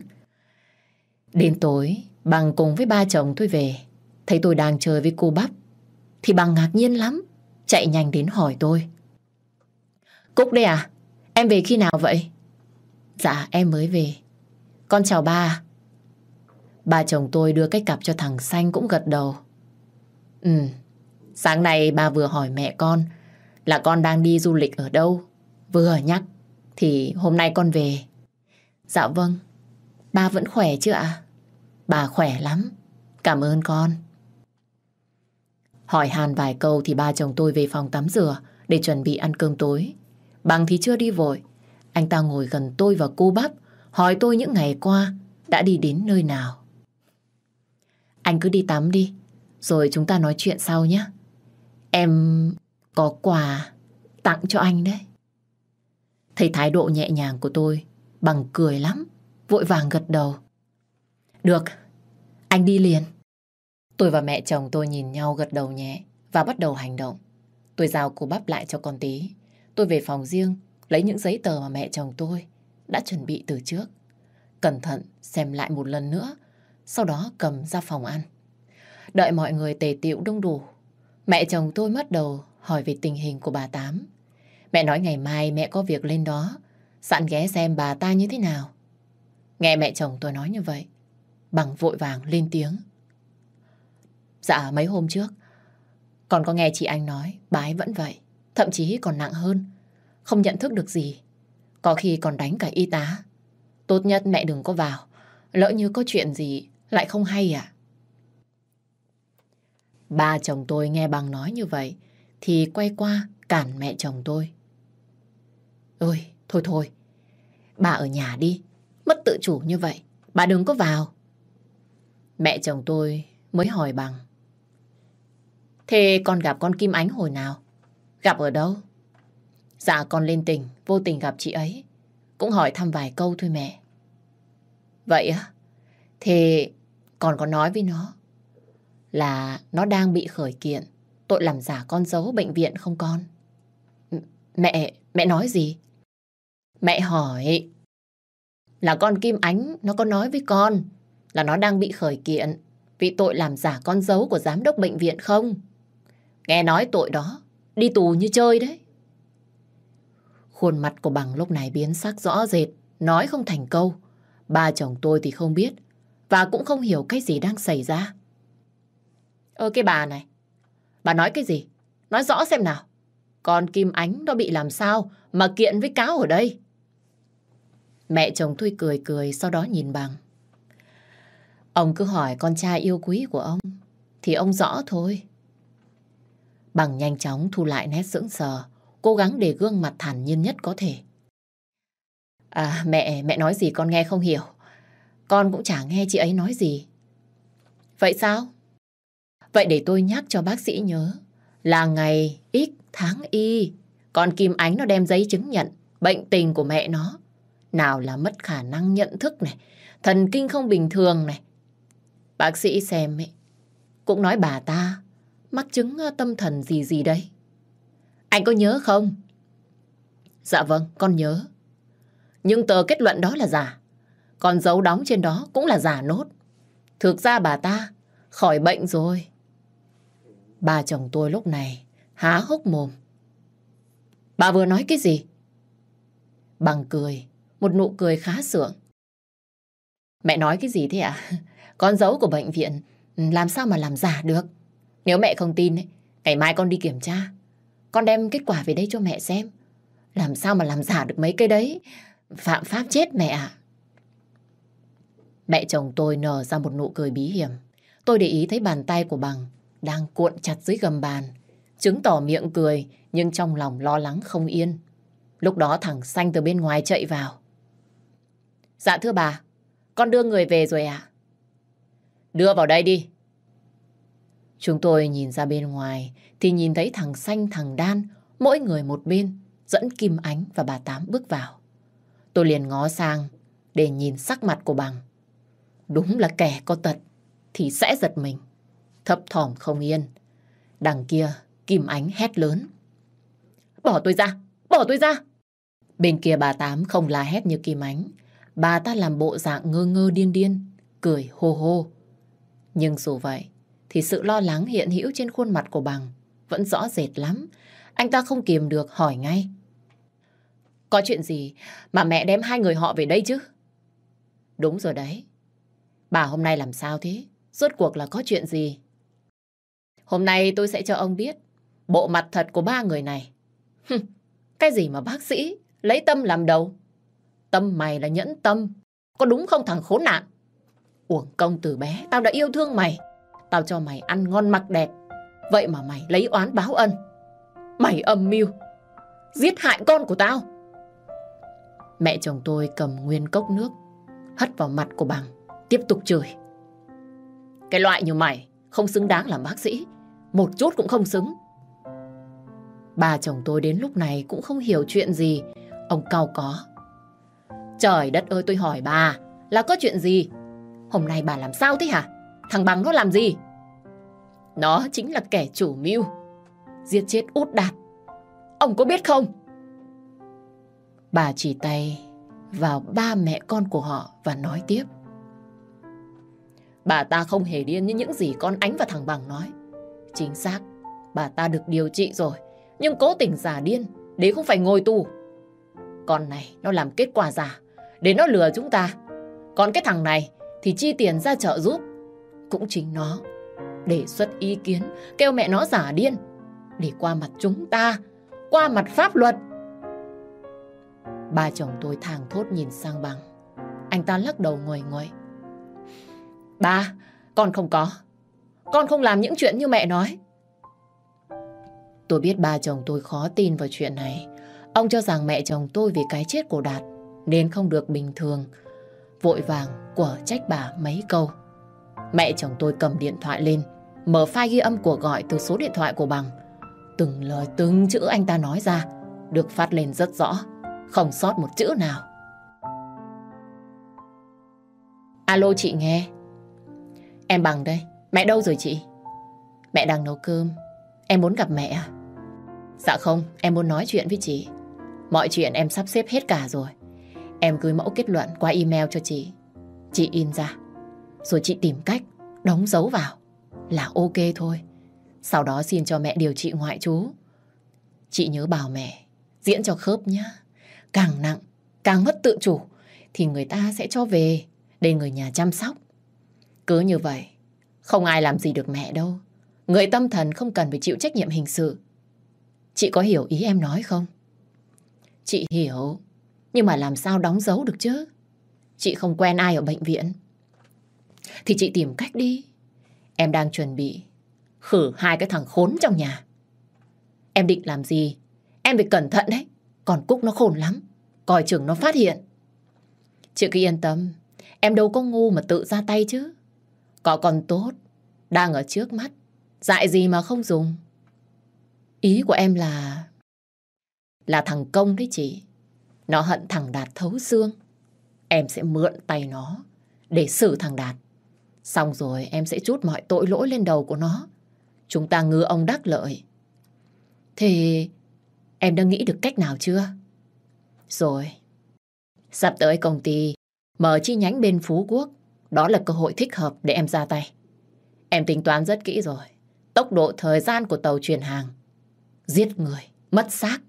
Đến tối, bằng cùng với ba chồng tôi về. Thấy tôi đang chơi với cô bắp. Thì bằng ngạc nhiên lắm. Chạy nhanh đến hỏi tôi. Cúc đây à? Em về khi nào vậy? Dạ em mới về. Con chào ba. Ba chồng tôi đưa cái cặp cho thằng Xanh cũng gật đầu. Ừ, sáng nay ba vừa hỏi mẹ con là con đang đi du lịch ở đâu. Vừa nhắc thì hôm nay con về. Dạ vâng, ba vẫn khỏe chứ ạ? Bà khỏe lắm, cảm ơn con. Hỏi hàn vài câu thì ba chồng tôi về phòng tắm rửa để chuẩn bị ăn cơm tối. Bằng thì chưa đi vội, anh ta ngồi gần tôi và cô bắp hỏi tôi những ngày qua đã đi đến nơi nào. Anh cứ đi tắm đi, rồi chúng ta nói chuyện sau nhé. Em có quà tặng cho anh đấy. Thấy thái độ nhẹ nhàng của tôi, bằng cười lắm, vội vàng gật đầu. Được, anh đi liền. Tôi và mẹ chồng tôi nhìn nhau gật đầu nhẹ và bắt đầu hành động. Tôi giao cô bắp lại cho con tí. Tôi về phòng riêng, lấy những giấy tờ mà mẹ chồng tôi đã chuẩn bị từ trước. Cẩn thận xem lại một lần nữa, sau đó cầm ra phòng ăn. Đợi mọi người tề tiệu đông đủ, mẹ chồng tôi mất đầu hỏi về tình hình của bà Tám. Mẹ nói ngày mai mẹ có việc lên đó, sẵn ghé xem bà ta như thế nào. Nghe mẹ chồng tôi nói như vậy, bằng vội vàng lên tiếng. Dạ mấy hôm trước, còn có nghe chị anh nói bà ấy vẫn vậy, thậm chí còn nặng hơn, không nhận thức được gì. Có khi còn đánh cả y tá. Tốt nhất mẹ đừng có vào. Lỡ như có chuyện gì lại không hay à? Ba chồng tôi nghe bằng nói như vậy thì quay qua cản mẹ chồng tôi. Ôi, thôi thôi, bà ở nhà đi, mất tự chủ như vậy, bà đừng có vào. Mẹ chồng tôi mới hỏi bằng. Thế con gặp con Kim Ánh hồi nào? Gặp ở đâu? Dạ con lên tỉnh, vô tình gặp chị ấy. Cũng hỏi thăm vài câu thôi mẹ. Vậy á? Thế con có nói với nó là nó đang bị khởi kiện tội làm giả con dấu bệnh viện không con? Mẹ, mẹ nói gì? Mẹ hỏi là con Kim Ánh nó có nói với con là nó đang bị khởi kiện vì tội làm giả con dấu của giám đốc bệnh viện không? Nghe nói tội đó đi tù như chơi đấy. Khuôn mặt của bằng lúc này biến sắc rõ rệt, nói không thành câu. Ba chồng tôi thì không biết, và cũng không hiểu cái gì đang xảy ra. Ơ cái bà này, bà nói cái gì? Nói rõ xem nào. Con Kim Ánh nó bị làm sao mà kiện với cáo ở đây? Mẹ chồng tôi cười cười sau đó nhìn bằng. Ông cứ hỏi con trai yêu quý của ông thì ông rõ thôi. Bằng nhanh chóng thu lại nét sững sờ, cố gắng để gương mặt thản nhiên nhất có thể. À mẹ, mẹ nói gì con nghe không hiểu. Con cũng chả nghe chị ấy nói gì. Vậy sao? Vậy để tôi nhắc cho bác sĩ nhớ là ngày X tháng Y. Con Kim Ánh nó đem giấy chứng nhận bệnh tình của mẹ nó. Nào là mất khả năng nhận thức này, thần kinh không bình thường này. Bác sĩ xem ấy, cũng nói bà ta mắc chứng ờ, tâm thần gì gì đấy. Anh có nhớ không? Dạ vâng, con nhớ. Nhưng tờ kết luận đó là giả. Còn dấu đóng trên đó cũng là giả nốt. Thực ra bà ta khỏi bệnh rồi. Bà chồng tôi lúc này há hốc mồm. Bà vừa nói cái gì? Bằng cười, một nụ cười khá sượng. Mẹ nói cái gì thế ạ? Con dấu của bệnh viện ừ, làm sao mà làm giả được? Nếu mẹ không tin, ấy, ngày mai con đi kiểm tra. Con đem kết quả về đây cho mẹ xem. Làm sao mà làm giả được mấy cái đấy? Phạm pháp chết mẹ ạ. Mẹ chồng tôi nở ra một nụ cười bí hiểm. Tôi để ý thấy bàn tay của bằng đang cuộn chặt dưới gầm bàn. Chứng tỏ miệng cười nhưng trong lòng lo lắng không yên. Lúc đó thằng xanh từ bên ngoài chạy vào. Dạ thưa bà, con đưa người về rồi ạ. À? Đưa vào đây đi. Chúng tôi nhìn ra bên ngoài thì nhìn thấy thằng xanh thằng đan mỗi người một bên dẫn Kim Ánh và bà Tám bước vào. Tôi liền ngó sang để nhìn sắc mặt của bằng. Đúng là kẻ có tật thì sẽ giật mình. Thấp thỏm không yên. Đằng kia Kim Ánh hét lớn. Bỏ tôi ra! Bỏ tôi ra! Bên kia bà Tám không la hét như Kim Ánh. Bà ta làm bộ dạng ngơ ngơ điên điên, cười hô hô. Nhưng dù vậy, thì sự lo lắng hiện hữu trên khuôn mặt của bằng vẫn rõ rệt lắm. Anh ta không kìm được hỏi ngay. Có chuyện gì mà mẹ đem hai người họ về đây chứ? Đúng rồi đấy. Bà hôm nay làm sao thế? Rốt cuộc là có chuyện gì? Hôm nay tôi sẽ cho ông biết bộ mặt thật của ba người này. Cái gì mà bác sĩ lấy tâm làm đầu? Tâm mày là nhẫn tâm. Có đúng không thằng khốn nạn? Uổng công từ bé, tao đã yêu thương mày. Tao cho mày ăn ngon mặc đẹp. Vậy mà mày lấy oán báo ân. Mày âm mưu. Giết hại con của tao. Mẹ chồng tôi cầm nguyên cốc nước, hất vào mặt của bằng, tiếp tục chửi. Cái loại như mày không xứng đáng làm bác sĩ. Một chút cũng không xứng. Bà chồng tôi đến lúc này cũng không hiểu chuyện gì. Ông cao có. Trời đất ơi tôi hỏi bà, là có chuyện gì? Hôm nay bà làm sao thế hả? Thằng Bằng nó làm gì? Nó chính là kẻ chủ mưu. Giết chết út đạt. Ông có biết không? Bà chỉ tay vào ba mẹ con của họ và nói tiếp. Bà ta không hề điên như những gì con Ánh và thằng Bằng nói. Chính xác, bà ta được điều trị rồi, nhưng cố tình giả điên để không phải ngồi tù. Con này nó làm kết quả giả để nó lừa chúng ta. Còn cái thằng này thì chi tiền ra chợ giúp. Cũng chính nó đề xuất ý kiến kêu mẹ nó giả điên để qua mặt chúng ta, qua mặt pháp luật. Ba chồng tôi thàng thốt nhìn sang bằng. Anh ta lắc đầu ngồi ngồi. Ba, con không có. Con không làm những chuyện như mẹ nói. Tôi biết ba chồng tôi khó tin vào chuyện này. Ông cho rằng mẹ chồng tôi vì cái chết của Đạt nên không được bình thường. Vội vàng của trách bà mấy câu. Mẹ chồng tôi cầm điện thoại lên, mở file ghi âm của gọi từ số điện thoại của bằng. Từng lời từng chữ anh ta nói ra được phát lên rất rõ, không sót một chữ nào. Alo chị nghe. Em bằng đây, mẹ đâu rồi chị? Mẹ đang nấu cơm, em muốn gặp mẹ à? Dạ không, em muốn nói chuyện với chị. Mọi chuyện em sắp xếp hết cả rồi. Em gửi mẫu kết luận qua email cho chị. Chị in ra. Rồi chị tìm cách đóng dấu vào. Là ok thôi. Sau đó xin cho mẹ điều trị ngoại trú. Chị nhớ bảo mẹ diễn cho khớp nhá. Càng nặng, càng mất tự chủ thì người ta sẽ cho về để người nhà chăm sóc. Cứ như vậy, không ai làm gì được mẹ đâu. Người tâm thần không cần phải chịu trách nhiệm hình sự. Chị có hiểu ý em nói không? Chị hiểu, nhưng mà làm sao đóng dấu được chứ? Chị không quen ai ở bệnh viện. Thì chị tìm cách đi. Em đang chuẩn bị khử hai cái thằng khốn trong nhà. Em định làm gì? Em phải cẩn thận đấy. Còn Cúc nó khôn lắm. Coi chừng nó phát hiện. Chị cứ yên tâm. Em đâu có ngu mà tự ra tay chứ. Có còn tốt. Đang ở trước mắt. Dại gì mà không dùng. Ý của em là... Là thằng Công đấy chị. Nó hận thằng Đạt thấu xương. Em sẽ mượn tay nó để xử thằng Đạt. Xong rồi em sẽ chút mọi tội lỗi lên đầu của nó. Chúng ta ngư ông đắc lợi. Thì em đã nghĩ được cách nào chưa? Rồi. Sắp tới công ty mở chi nhánh bên Phú Quốc. Đó là cơ hội thích hợp để em ra tay. Em tính toán rất kỹ rồi. Tốc độ thời gian của tàu chuyển hàng. Giết người, mất xác.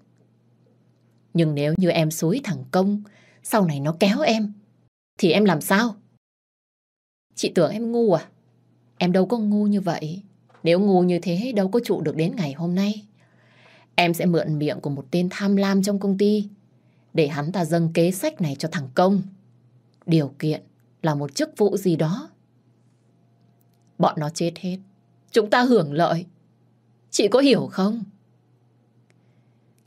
Nhưng nếu như em xúi thằng Công, sau này nó kéo em, thì em làm sao? Chị tưởng em ngu à? Em đâu có ngu như vậy. Nếu ngu như thế đâu có trụ được đến ngày hôm nay. Em sẽ mượn miệng của một tên tham lam trong công ty để hắn ta dâng kế sách này cho thằng Công. Điều kiện là một chức vụ gì đó. Bọn nó chết hết. Chúng ta hưởng lợi. Chị có hiểu không?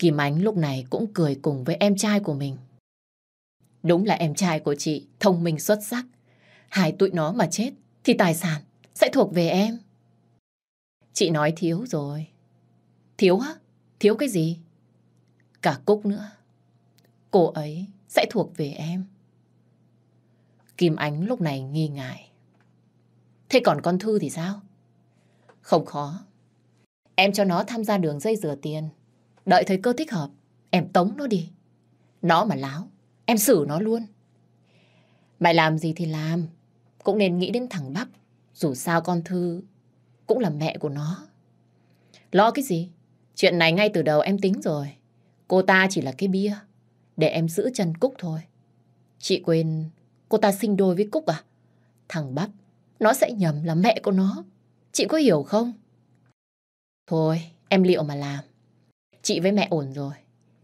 Kim Ánh lúc này cũng cười cùng với em trai của mình. Đúng là em trai của chị, thông minh xuất sắc. Hai tụi nó mà chết, thì tài sản sẽ thuộc về em. Chị nói thiếu rồi. Thiếu á? Thiếu cái gì? Cả Cúc nữa. Cô ấy sẽ thuộc về em. Kim Ánh lúc này nghi ngại. Thế còn con Thư thì sao? Không khó. Em cho nó tham gia đường dây rửa tiền. Đợi thời cơ thích hợp, em tống nó đi. Nó mà láo, em xử nó luôn. Mày làm gì thì làm, cũng nên nghĩ đến thằng Bắc. Dù sao con Thư cũng là mẹ của nó. Lo cái gì? Chuyện này ngay từ đầu em tính rồi. Cô ta chỉ là cái bia, để em giữ chân Cúc thôi. Chị quên cô ta sinh đôi với Cúc à? Thằng Bắc, nó sẽ nhầm là mẹ của nó. Chị có hiểu không? Thôi, em liệu mà làm. Chị với mẹ ổn rồi.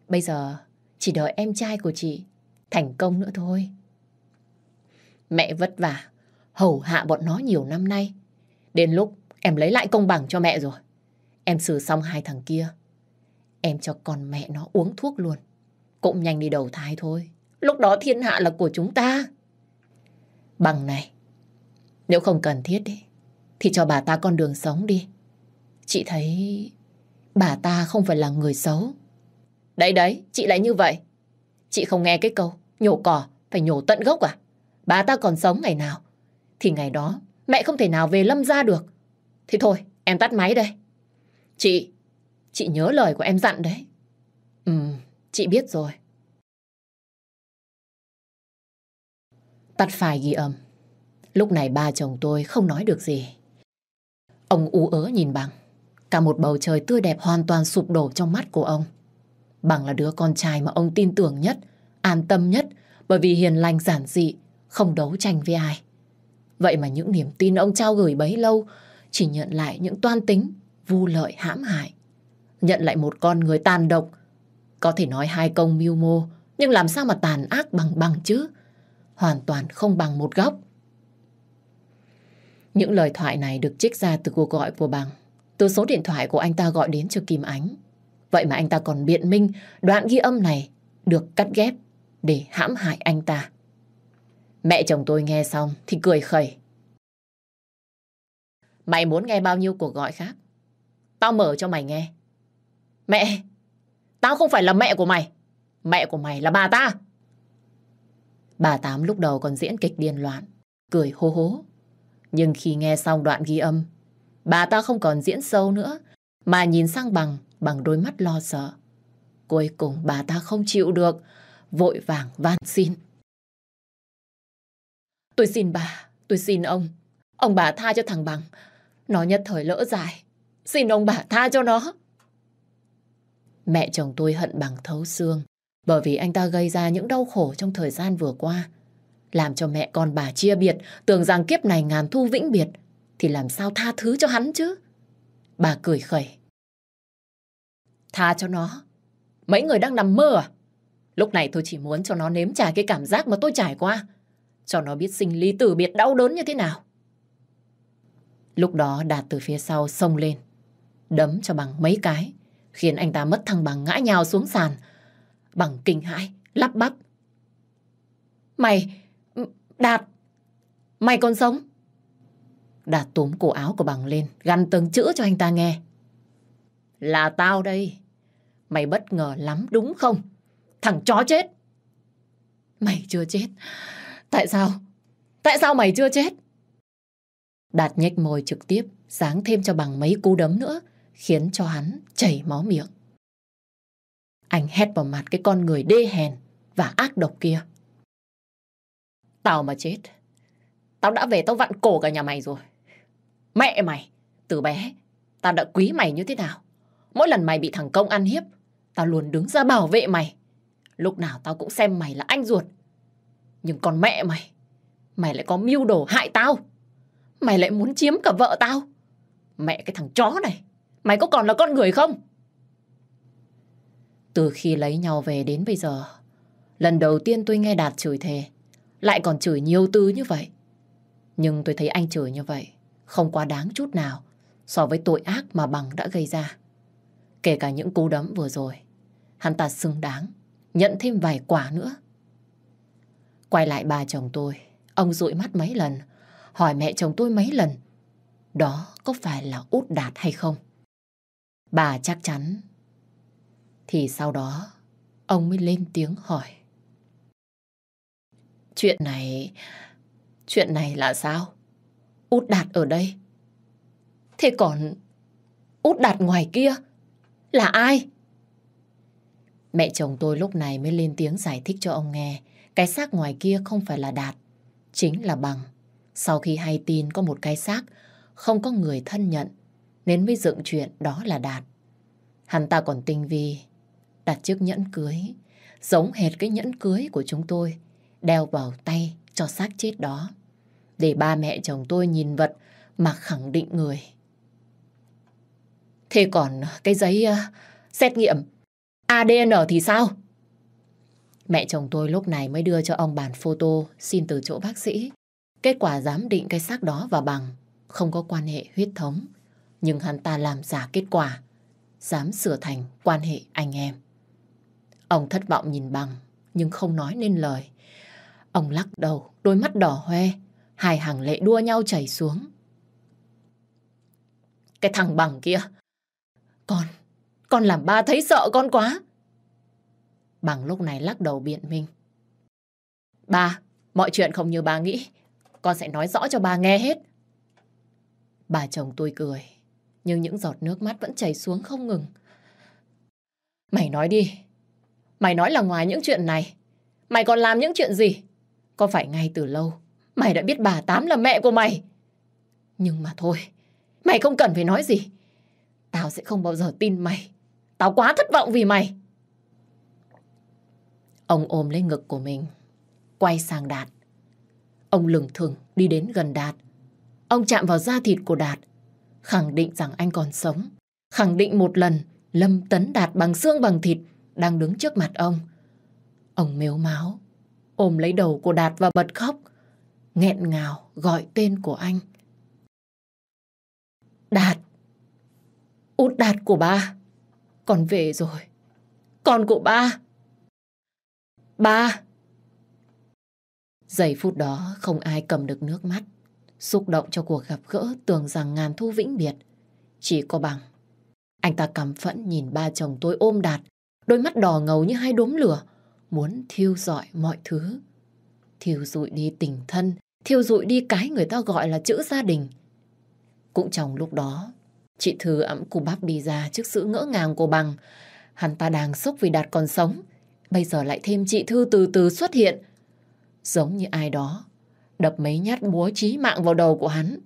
Bây giờ chỉ đợi em trai của chị thành công nữa thôi. Mẹ vất vả, hầu hạ bọn nó nhiều năm nay. Đến lúc em lấy lại công bằng cho mẹ rồi. Em xử xong hai thằng kia. Em cho con mẹ nó uống thuốc luôn. Cũng nhanh đi đầu thai thôi. Lúc đó thiên hạ là của chúng ta. Bằng này, nếu không cần thiết đi, thì cho bà ta con đường sống đi. Chị thấy bà ta không phải là người xấu. Đấy đấy, chị lại như vậy. Chị không nghe cái câu, nhổ cỏ, phải nhổ tận gốc à? Bà ta còn sống ngày nào? Thì ngày đó, mẹ không thể nào về lâm ra được. Thì thôi, em tắt máy đây. Chị, chị nhớ lời của em dặn đấy. Ừ, chị biết rồi. Tắt phải ghi âm. Lúc này ba chồng tôi không nói được gì. Ông ú ớ nhìn bằng. Cả một bầu trời tươi đẹp hoàn toàn sụp đổ trong mắt của ông. Bằng là đứa con trai mà ông tin tưởng nhất, an tâm nhất bởi vì hiền lành giản dị, không đấu tranh với ai. Vậy mà những niềm tin ông trao gửi bấy lâu chỉ nhận lại những toan tính, vu lợi hãm hại. Nhận lại một con người tàn độc, có thể nói hai công mưu mô Nhưng làm sao mà tàn ác bằng bằng chứ? Hoàn toàn không bằng một góc. Những lời thoại này được trích ra từ cuộc gọi của bằng. Từ số điện thoại của anh ta gọi đến cho Kim Ánh. Vậy mà anh ta còn biện minh đoạn ghi âm này được cắt ghép để hãm hại anh ta. Mẹ chồng tôi nghe xong thì cười khẩy. Mày muốn nghe bao nhiêu cuộc gọi khác? Tao mở cho mày nghe. Mẹ! Tao không phải là mẹ của mày. Mẹ của mày là bà ta. Bà Tám lúc đầu còn diễn kịch điên loạn, cười hô hố. Nhưng khi nghe xong đoạn ghi âm, bà ta không còn diễn sâu nữa, mà nhìn sang bằng, bằng đôi mắt lo sợ. Cuối cùng bà ta không chịu được, vội vàng van xin. Tôi xin bà, tôi xin ông. Ông bà tha cho thằng Bằng. Nó nhất thời lỡ dài. Xin ông bà tha cho nó. Mẹ chồng tôi hận Bằng thấu xương bởi vì anh ta gây ra những đau khổ trong thời gian vừa qua. Làm cho mẹ con bà chia biệt, tưởng rằng kiếp này ngàn thu vĩnh biệt, thì làm sao tha thứ cho hắn chứ? Bà cười khẩy. Tha cho nó. Mấy người đang nằm mơ à? Lúc này tôi chỉ muốn cho nó nếm trải cái cảm giác mà tôi trải qua. Cho nó biết sinh ly tử biệt đau đớn như thế nào. Lúc đó Đạt từ phía sau xông lên. Đấm cho bằng mấy cái. Khiến anh ta mất thăng bằng ngã nhào xuống sàn. Bằng kinh hãi, lắp bắp. Mày, Đạt, mày còn sống? Đạt túm cổ áo của bằng lên, gằn từng chữ cho anh ta nghe. Là tao đây. Mày bất ngờ lắm đúng không? Thằng chó chết. Mày chưa chết. Tại sao? Tại sao mày chưa chết? Đạt nhếch môi trực tiếp, sáng thêm cho bằng mấy cú đấm nữa, khiến cho hắn chảy máu miệng. Anh hét vào mặt cái con người đê hèn và ác độc kia. Tao mà chết, tao đã về tao vặn cổ cả nhà mày rồi. Mẹ mày, từ bé, tao đã quý mày như thế nào. Mỗi lần mày bị thằng Công ăn hiếp, tao luôn đứng ra bảo vệ mày. Lúc nào tao cũng xem mày là anh ruột. Nhưng còn mẹ mày, mày lại có mưu đồ hại tao. Mày lại muốn chiếm cả vợ tao. Mẹ cái thằng chó này, mày có còn là con người không? Từ khi lấy nhau về đến bây giờ, lần đầu tiên tôi nghe Đạt chửi thề, lại còn chửi nhiều từ như vậy. Nhưng tôi thấy anh chửi như vậy, không quá đáng chút nào so với tội ác mà Bằng đã gây ra. Kể cả những cú đấm vừa rồi, hắn ta xứng đáng, nhận thêm vài quả nữa. Quay lại bà chồng tôi, ông dụi mắt mấy lần, hỏi mẹ chồng tôi mấy lần, đó có phải là út đạt hay không? Bà chắc chắn. Thì sau đó, ông mới lên tiếng hỏi. Chuyện này... Chuyện này là sao? Út đạt ở đây. Thế còn... Út đạt ngoài kia là ai? Mẹ chồng tôi lúc này mới lên tiếng giải thích cho ông nghe. Cái xác ngoài kia không phải là Đạt, chính là Bằng. Sau khi hay tin có một cái xác không có người thân nhận, nên mới dựng chuyện đó là Đạt. Hắn ta còn tinh vi, đặt chiếc nhẫn cưới, giống hệt cái nhẫn cưới của chúng tôi, đeo vào tay cho xác chết đó. Để ba mẹ chồng tôi nhìn vật mà khẳng định người. Thế còn cái giấy uh, xét nghiệm ADN thì sao? Mẹ chồng tôi lúc này mới đưa cho ông bản photo xin từ chỗ bác sĩ. Kết quả giám định cái xác đó và bằng không có quan hệ huyết thống. Nhưng hắn ta làm giả kết quả, dám sửa thành quan hệ anh em. Ông thất vọng nhìn bằng, nhưng không nói nên lời. Ông lắc đầu, đôi mắt đỏ hoe, hai hàng lệ đua nhau chảy xuống. Cái thằng bằng kia, con, con làm ba thấy sợ con quá. Bằng lúc này lắc đầu biện minh. Ba, mọi chuyện không như ba nghĩ. Con sẽ nói rõ cho ba nghe hết. Bà chồng tôi cười, nhưng những giọt nước mắt vẫn chảy xuống không ngừng. Mày nói đi. Mày nói là ngoài những chuyện này, mày còn làm những chuyện gì? Có phải ngay từ lâu, mày đã biết bà Tám là mẹ của mày. Nhưng mà thôi, mày không cần phải nói gì. Tao sẽ không bao giờ tin mày. Tao quá thất vọng vì mày. Ông ôm lấy ngực của mình, quay sang Đạt. Ông lừng thừng đi đến gần Đạt. Ông chạm vào da thịt của Đạt, khẳng định rằng anh còn sống. Khẳng định một lần Lâm Tấn Đạt bằng xương bằng thịt đang đứng trước mặt ông. Ông mếu máu, ôm lấy đầu của Đạt và bật khóc, nghẹn ngào gọi tên của anh. Đạt! Út Đạt của ba! Con về rồi! Con của ba! Ba! Giây phút đó không ai cầm được nước mắt. Xúc động cho cuộc gặp gỡ tưởng rằng ngàn thu vĩnh biệt. Chỉ có bằng. Anh ta cầm phẫn nhìn ba chồng tôi ôm đạt. Đôi mắt đỏ ngầu như hai đốm lửa. Muốn thiêu dọi mọi thứ. Thiêu dụi đi tình thân. Thiêu dụi đi cái người ta gọi là chữ gia đình. Cũng trong lúc đó, chị Thư ẵm cụ bắp đi ra trước sự ngỡ ngàng của bằng. Hắn ta đang sốc vì Đạt còn sống. Bây giờ lại thêm chị Thư từ từ xuất hiện. Giống như ai đó đập mấy nhát búa chí mạng vào đầu của hắn.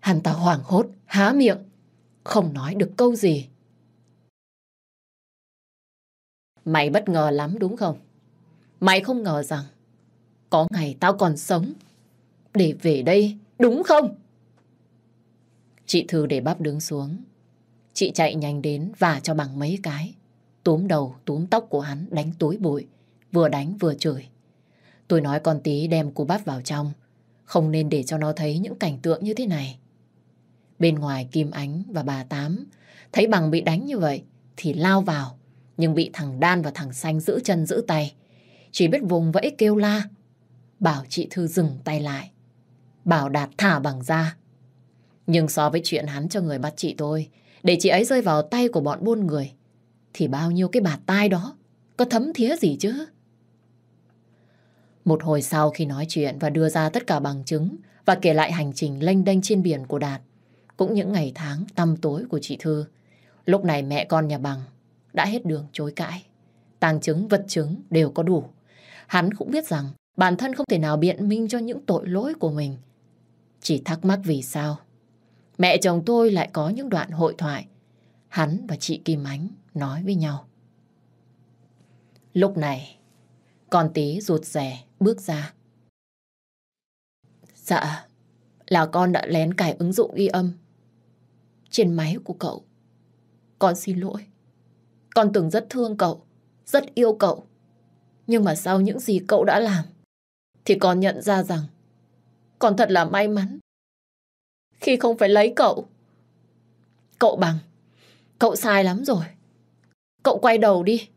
Hắn ta hoảng hốt, há miệng, không nói được câu gì. Mày bất ngờ lắm đúng không? Mày không ngờ rằng có ngày tao còn sống để về đây, đúng không? Chị Thư để bắp đứng xuống. Chị chạy nhanh đến và cho bằng mấy cái. Túm đầu, túm tóc của hắn, đánh túi bụi. Vừa đánh vừa chửi. Tôi nói con tí đem cô bắp vào trong. Không nên để cho nó thấy những cảnh tượng như thế này. Bên ngoài Kim Ánh và bà Tám thấy bằng bị đánh như vậy thì lao vào. Nhưng bị thằng Đan và thằng Xanh giữ chân giữ tay. Chỉ biết vùng vẫy kêu la. Bảo chị Thư dừng tay lại. Bảo Đạt thả bằng ra. Nhưng so với chuyện hắn cho người bắt chị tôi, để chị ấy rơi vào tay của bọn buôn người, thì bao nhiêu cái bạt tai đó có thấm thía gì chứ? Một hồi sau khi nói chuyện và đưa ra tất cả bằng chứng và kể lại hành trình lênh đênh trên biển của Đạt, cũng những ngày tháng tăm tối của chị Thư, lúc này mẹ con nhà bằng đã hết đường chối cãi. Tàng chứng, vật chứng đều có đủ. Hắn cũng biết rằng bản thân không thể nào biện minh cho những tội lỗi của mình. Chỉ thắc mắc vì sao mẹ chồng tôi lại có những đoạn hội thoại hắn và chị Kim Ánh nói với nhau. Lúc này, con tí rụt rè bước ra. Dạ, là con đã lén cài ứng dụng ghi âm trên máy của cậu. Con xin lỗi. Con từng rất thương cậu, rất yêu cậu. Nhưng mà sau những gì cậu đã làm, thì con nhận ra rằng con thật là may mắn khi không phải lấy cậu. Cậu bằng, cậu sai lắm rồi. Cậu quay đầu đi.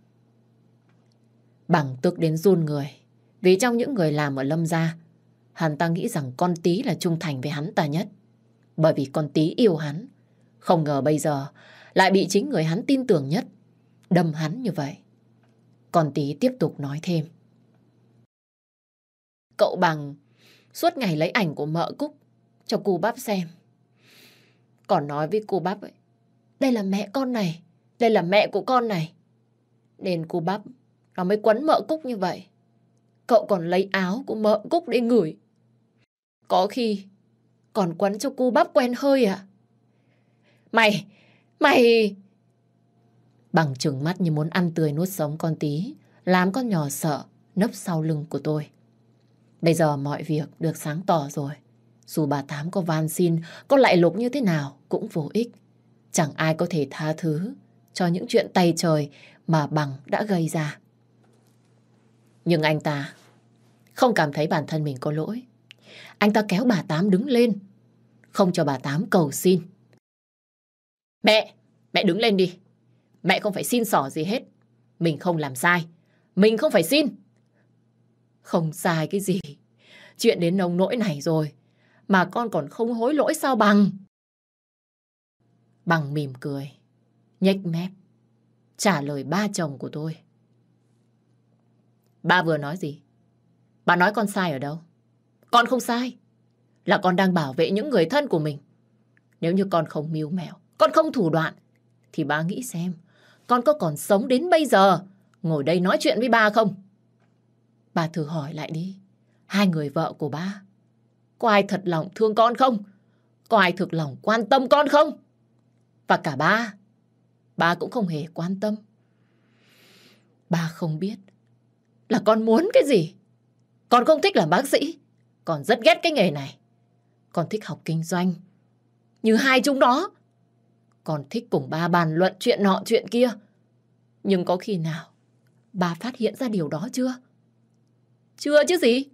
Bằng tức đến run người. Vì trong những người làm ở Lâm Gia, hắn ta nghĩ rằng con tí là trung thành với hắn ta nhất. Bởi vì con tí yêu hắn. Không ngờ bây giờ lại bị chính người hắn tin tưởng nhất. Đâm hắn như vậy. Con tí tiếp tục nói thêm. Cậu bằng suốt ngày lấy ảnh của mợ Cúc cho cô bắp xem. Còn nói với cô bắp ấy, đây là mẹ con này, đây là mẹ của con này. Nên cô bắp nó mới quấn mợ Cúc như vậy. Cậu còn lấy áo của mợ Cúc để ngửi. Có khi còn quấn cho cô bắp quen hơi à? Mày, mày... Bằng trừng mắt như muốn ăn tươi nuốt sống con tí, làm con nhỏ sợ, nấp sau lưng của tôi. Bây giờ mọi việc được sáng tỏ rồi. Dù bà Tám có van xin, có lại lục như thế nào cũng vô ích. Chẳng ai có thể tha thứ cho những chuyện tay trời mà bằng đã gây ra. Nhưng anh ta không cảm thấy bản thân mình có lỗi. Anh ta kéo bà Tám đứng lên, không cho bà Tám cầu xin. Mẹ, mẹ đứng lên đi. Mẹ không phải xin xỏ gì hết. Mình không làm sai. Mình không phải xin. Không sai cái gì. Chuyện đến nông nỗi này rồi. Mà con còn không hối lỗi sao bằng. Bằng mỉm cười. Nhếch mép. Trả lời ba chồng của tôi. Ba vừa nói gì? Bà nói con sai ở đâu? Con không sai. Là con đang bảo vệ những người thân của mình. Nếu như con không mưu mèo, con không thủ đoạn, thì ba nghĩ xem, con có còn sống đến bây giờ, ngồi đây nói chuyện với ba không? Bà thử hỏi lại đi, hai người vợ của ba, có ai thật lòng thương con không? Có ai thực lòng quan tâm con không? Và cả ba, ba cũng không hề quan tâm. Ba không biết là con muốn cái gì. Con không thích làm bác sĩ. Con rất ghét cái nghề này. Con thích học kinh doanh. Như hai chúng đó. Con thích cùng ba bàn luận chuyện nọ chuyện kia. Nhưng có khi nào ba phát hiện ra điều đó chưa? Chưa chứ gì?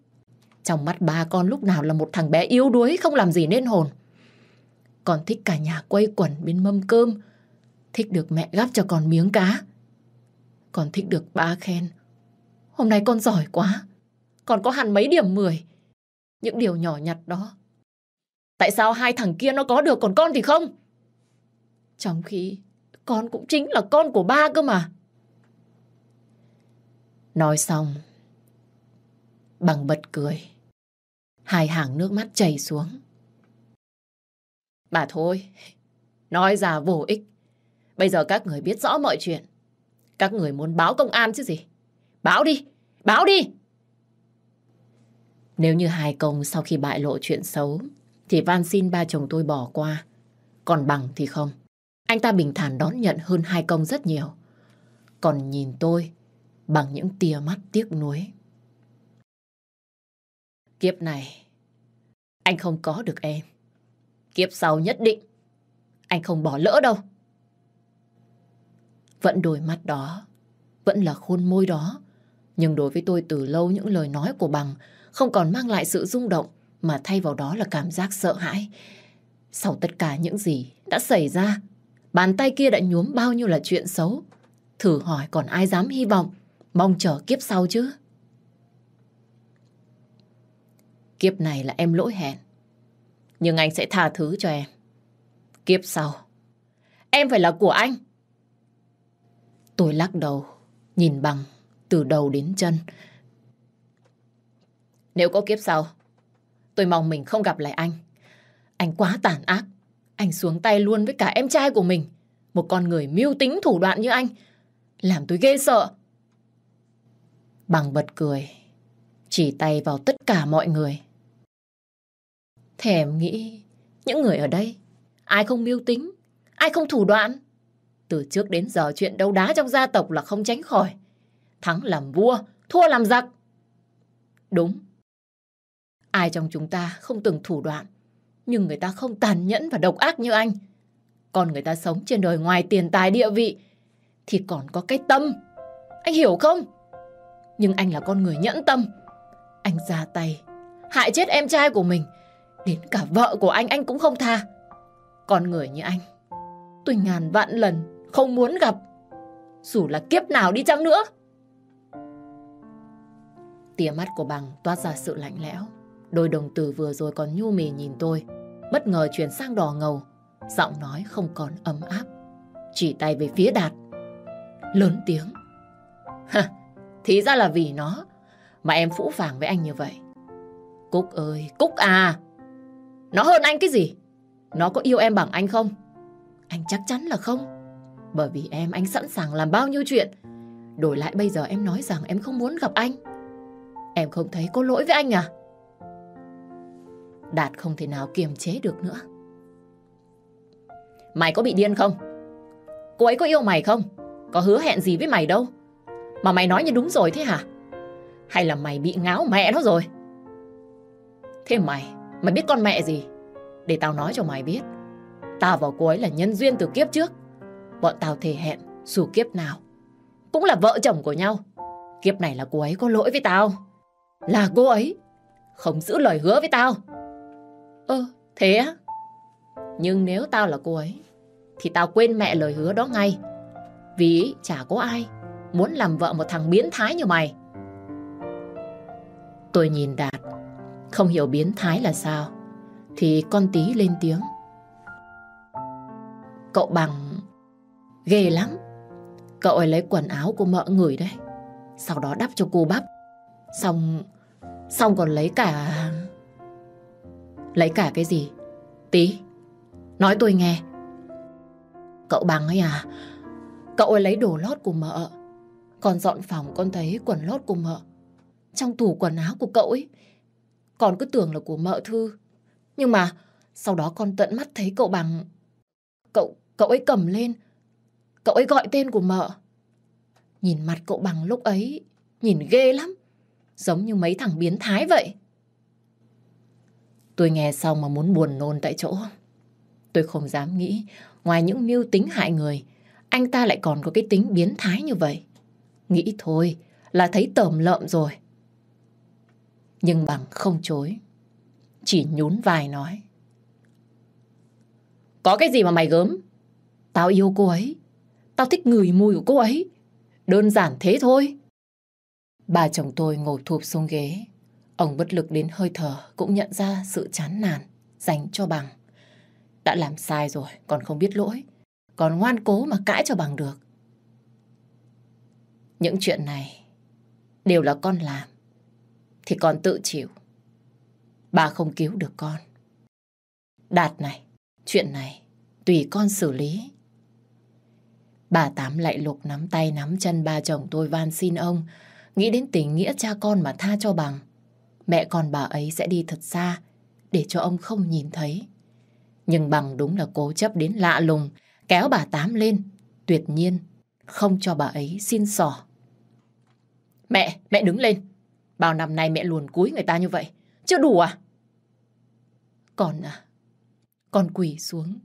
Trong mắt ba con lúc nào là một thằng bé yếu đuối không làm gì nên hồn. Con thích cả nhà quây quần bên mâm cơm. Thích được mẹ gắp cho con miếng cá. Con thích được ba khen. Hôm nay con giỏi quá. Con có hẳn mấy điểm 10. Những điều nhỏ nhặt đó. Tại sao hai thằng kia nó có được còn con thì không? Trong khi con cũng chính là con của ba cơ mà. Nói xong, bằng bật cười. Hai hàng nước mắt chảy xuống. Bà thôi, nói ra vô ích. Bây giờ các người biết rõ mọi chuyện. Các người muốn báo công an chứ gì. Báo đi, báo đi! Nếu như hai công sau khi bại lộ chuyện xấu, thì van xin ba chồng tôi bỏ qua. Còn bằng thì không. Anh ta bình thản đón nhận hơn hai công rất nhiều. Còn nhìn tôi bằng những tia mắt tiếc nuối. Kiếp này, anh không có được em. Kiếp sau nhất định, anh không bỏ lỡ đâu. Vẫn đôi mắt đó, vẫn là khuôn môi đó. Nhưng đối với tôi từ lâu những lời nói của bằng không còn mang lại sự rung động mà thay vào đó là cảm giác sợ hãi. Sau tất cả những gì đã xảy ra, bàn tay kia đã nhuốm bao nhiêu là chuyện xấu. Thử hỏi còn ai dám hy vọng, mong chờ kiếp sau chứ? Kiếp này là em lỗi hẹn. Nhưng anh sẽ tha thứ cho em. Kiếp sau, em phải là của anh. Tôi lắc đầu, nhìn bằng từ đầu đến chân. Nếu có kiếp sau, tôi mong mình không gặp lại anh. Anh quá tàn ác. Anh xuống tay luôn với cả em trai của mình. Một con người mưu tính thủ đoạn như anh. Làm tôi ghê sợ. Bằng bật cười. Chỉ tay vào tất cả mọi người. Thèm nghĩ những người ở đây ai không mưu tính, ai không thủ đoạn. Từ trước đến giờ chuyện đấu đá trong gia tộc là không tránh khỏi. Thắng làm vua, thua làm giặc. Đúng. Ai trong chúng ta không từng thủ đoạn, nhưng người ta không tàn nhẫn và độc ác như anh. Còn người ta sống trên đời ngoài tiền tài địa vị, thì còn có cái tâm. Anh hiểu không? Nhưng anh là con người nhẫn tâm. Anh ra tay, hại chết em trai của mình. Đến cả vợ của anh, anh cũng không tha. Con người như anh, tôi ngàn vạn lần không muốn gặp. Dù là kiếp nào đi chăng nữa. Tia mắt của bằng toát ra sự lạnh lẽo. Đôi đồng tử vừa rồi còn nhu mì nhìn tôi. Bất ngờ chuyển sang đỏ ngầu. Giọng nói không còn ấm áp. Chỉ tay về phía Đạt. Lớn tiếng. Ha, thì ra là vì nó mà em phũ phàng với anh như vậy. Cúc ơi, Cúc à! Nó hơn anh cái gì? Nó có yêu em bằng anh không? Anh chắc chắn là không. Bởi vì em anh sẵn sàng làm bao nhiêu chuyện. Đổi lại bây giờ em nói rằng em không muốn gặp anh. Em không thấy có lỗi với anh à? Đạt không thể nào kiềm chế được nữa. Mày có bị điên không? Cô ấy có yêu mày không? Có hứa hẹn gì với mày đâu. Mà mày nói như đúng rồi thế hả? Hay là mày bị ngáo mẹ nó rồi? Thế mày, mày biết con mẹ gì? Để tao nói cho mày biết. Tao và cô ấy là nhân duyên từ kiếp trước. Bọn tao thề hẹn dù kiếp nào. Cũng là vợ chồng của nhau. Kiếp này là cô ấy có lỗi với tao. Là cô ấy không giữ lời hứa với tao. Ơ, thế á? Nhưng nếu tao là cô ấy, thì tao quên mẹ lời hứa đó ngay. Vì chả có ai muốn làm vợ một thằng biến thái như mày. Tôi nhìn Đạt, không hiểu biến thái là sao. Thì con tí lên tiếng. Cậu bằng ghê lắm. Cậu ấy lấy quần áo của mợ người đấy. Sau đó đắp cho cô bắp. Xong Xong còn lấy cả... Lấy cả cái gì? Tí, nói tôi nghe. Cậu bằng ấy à? Cậu ấy lấy đồ lót của mợ. Còn dọn phòng con thấy quần lót của mợ. Trong tủ quần áo của cậu ấy. Còn cứ tưởng là của mợ Thư. Nhưng mà sau đó con tận mắt thấy cậu bằng... Cậu, cậu ấy cầm lên. Cậu ấy gọi tên của mợ. Nhìn mặt cậu bằng lúc ấy, nhìn ghê lắm. Giống như mấy thằng biến thái vậy. Tôi nghe xong mà muốn buồn nôn tại chỗ. Tôi không dám nghĩ, ngoài những mưu tính hại người, anh ta lại còn có cái tính biến thái như vậy. Nghĩ thôi là thấy tởm lợm rồi. Nhưng bằng không chối. Chỉ nhún vai nói. Có cái gì mà mày gớm? Tao yêu cô ấy. Tao thích ngửi mùi của cô ấy. Đơn giản thế thôi. Bà chồng tôi ngồi thụp xuống ghế. Ông bất lực đến hơi thở cũng nhận ra sự chán nản dành cho bằng. Đã làm sai rồi, còn không biết lỗi. Còn ngoan cố mà cãi cho bằng được. Những chuyện này đều là con làm. Thì con tự chịu. Bà không cứu được con. Đạt này, chuyện này tùy con xử lý. Bà Tám lại lục nắm tay nắm chân ba chồng tôi van xin ông nghĩ đến tình nghĩa cha con mà tha cho bằng. Mẹ con bà ấy sẽ đi thật xa để cho ông không nhìn thấy. Nhưng bằng đúng là cố chấp đến lạ lùng, kéo bà Tám lên, tuyệt nhiên, không cho bà ấy xin sỏ. Mẹ, mẹ đứng lên. Bao năm nay mẹ luồn cúi người ta như vậy, chưa đủ à? Con à, con quỳ xuống.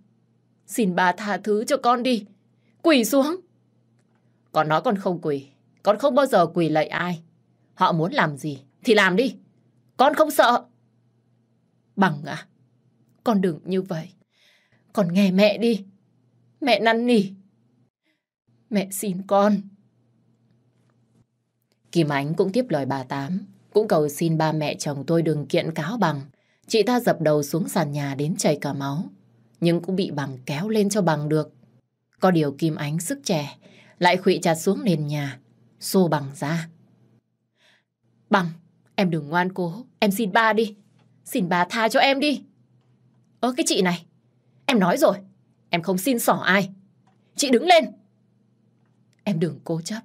Xin bà tha thứ cho con đi. Quỳ xuống. Con nói con không quỳ. Con không bao giờ quỳ lạy ai. Họ muốn làm gì thì làm đi. Con không sợ. Bằng à, con đừng như vậy. Con nghe mẹ đi. Mẹ năn nỉ. Mẹ xin con. Kim Ánh cũng tiếp lời bà Tám. Cũng cầu xin ba mẹ chồng tôi đừng kiện cáo bằng. Chị ta dập đầu xuống sàn nhà đến chảy cả máu. Nhưng cũng bị bằng kéo lên cho bằng được. Có điều Kim Ánh sức trẻ. Lại khụy chặt xuống nền nhà. Xô bằng ra. Bằng, em đừng ngoan cố. Em xin ba đi. Xin bà tha cho em đi. Ơ cái chị này. Em nói rồi. Em không xin xỏ ai. Chị đứng lên. Em đừng cố chấp.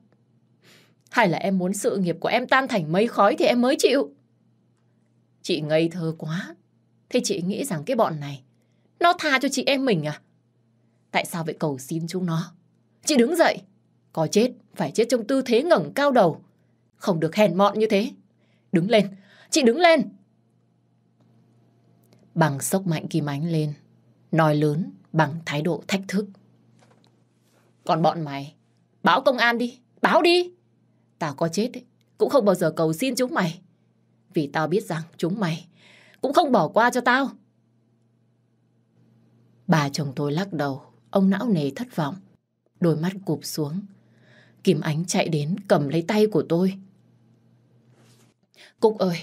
Hay là em muốn sự nghiệp của em tan thành mây khói thì em mới chịu? Chị ngây thơ quá. Thế chị nghĩ rằng cái bọn này nó tha cho chị em mình à? Tại sao vậy cầu xin chúng nó? Chị đứng dậy. Có chết, phải chết trong tư thế ngẩng cao đầu. Không được hèn mọn như thế. Đứng lên, chị đứng lên. Bằng sốc mạnh Kim Ánh lên. Nói lớn bằng thái độ thách thức. Còn bọn mày, báo công an đi, báo đi. Tao có chết ấy, cũng không bao giờ cầu xin chúng mày. Vì tao biết rằng chúng mày cũng không bỏ qua cho tao. Bà chồng tôi lắc đầu, ông não nề thất vọng. Đôi mắt cụp xuống. Kim Ánh chạy đến cầm lấy tay của tôi. Cúc ơi,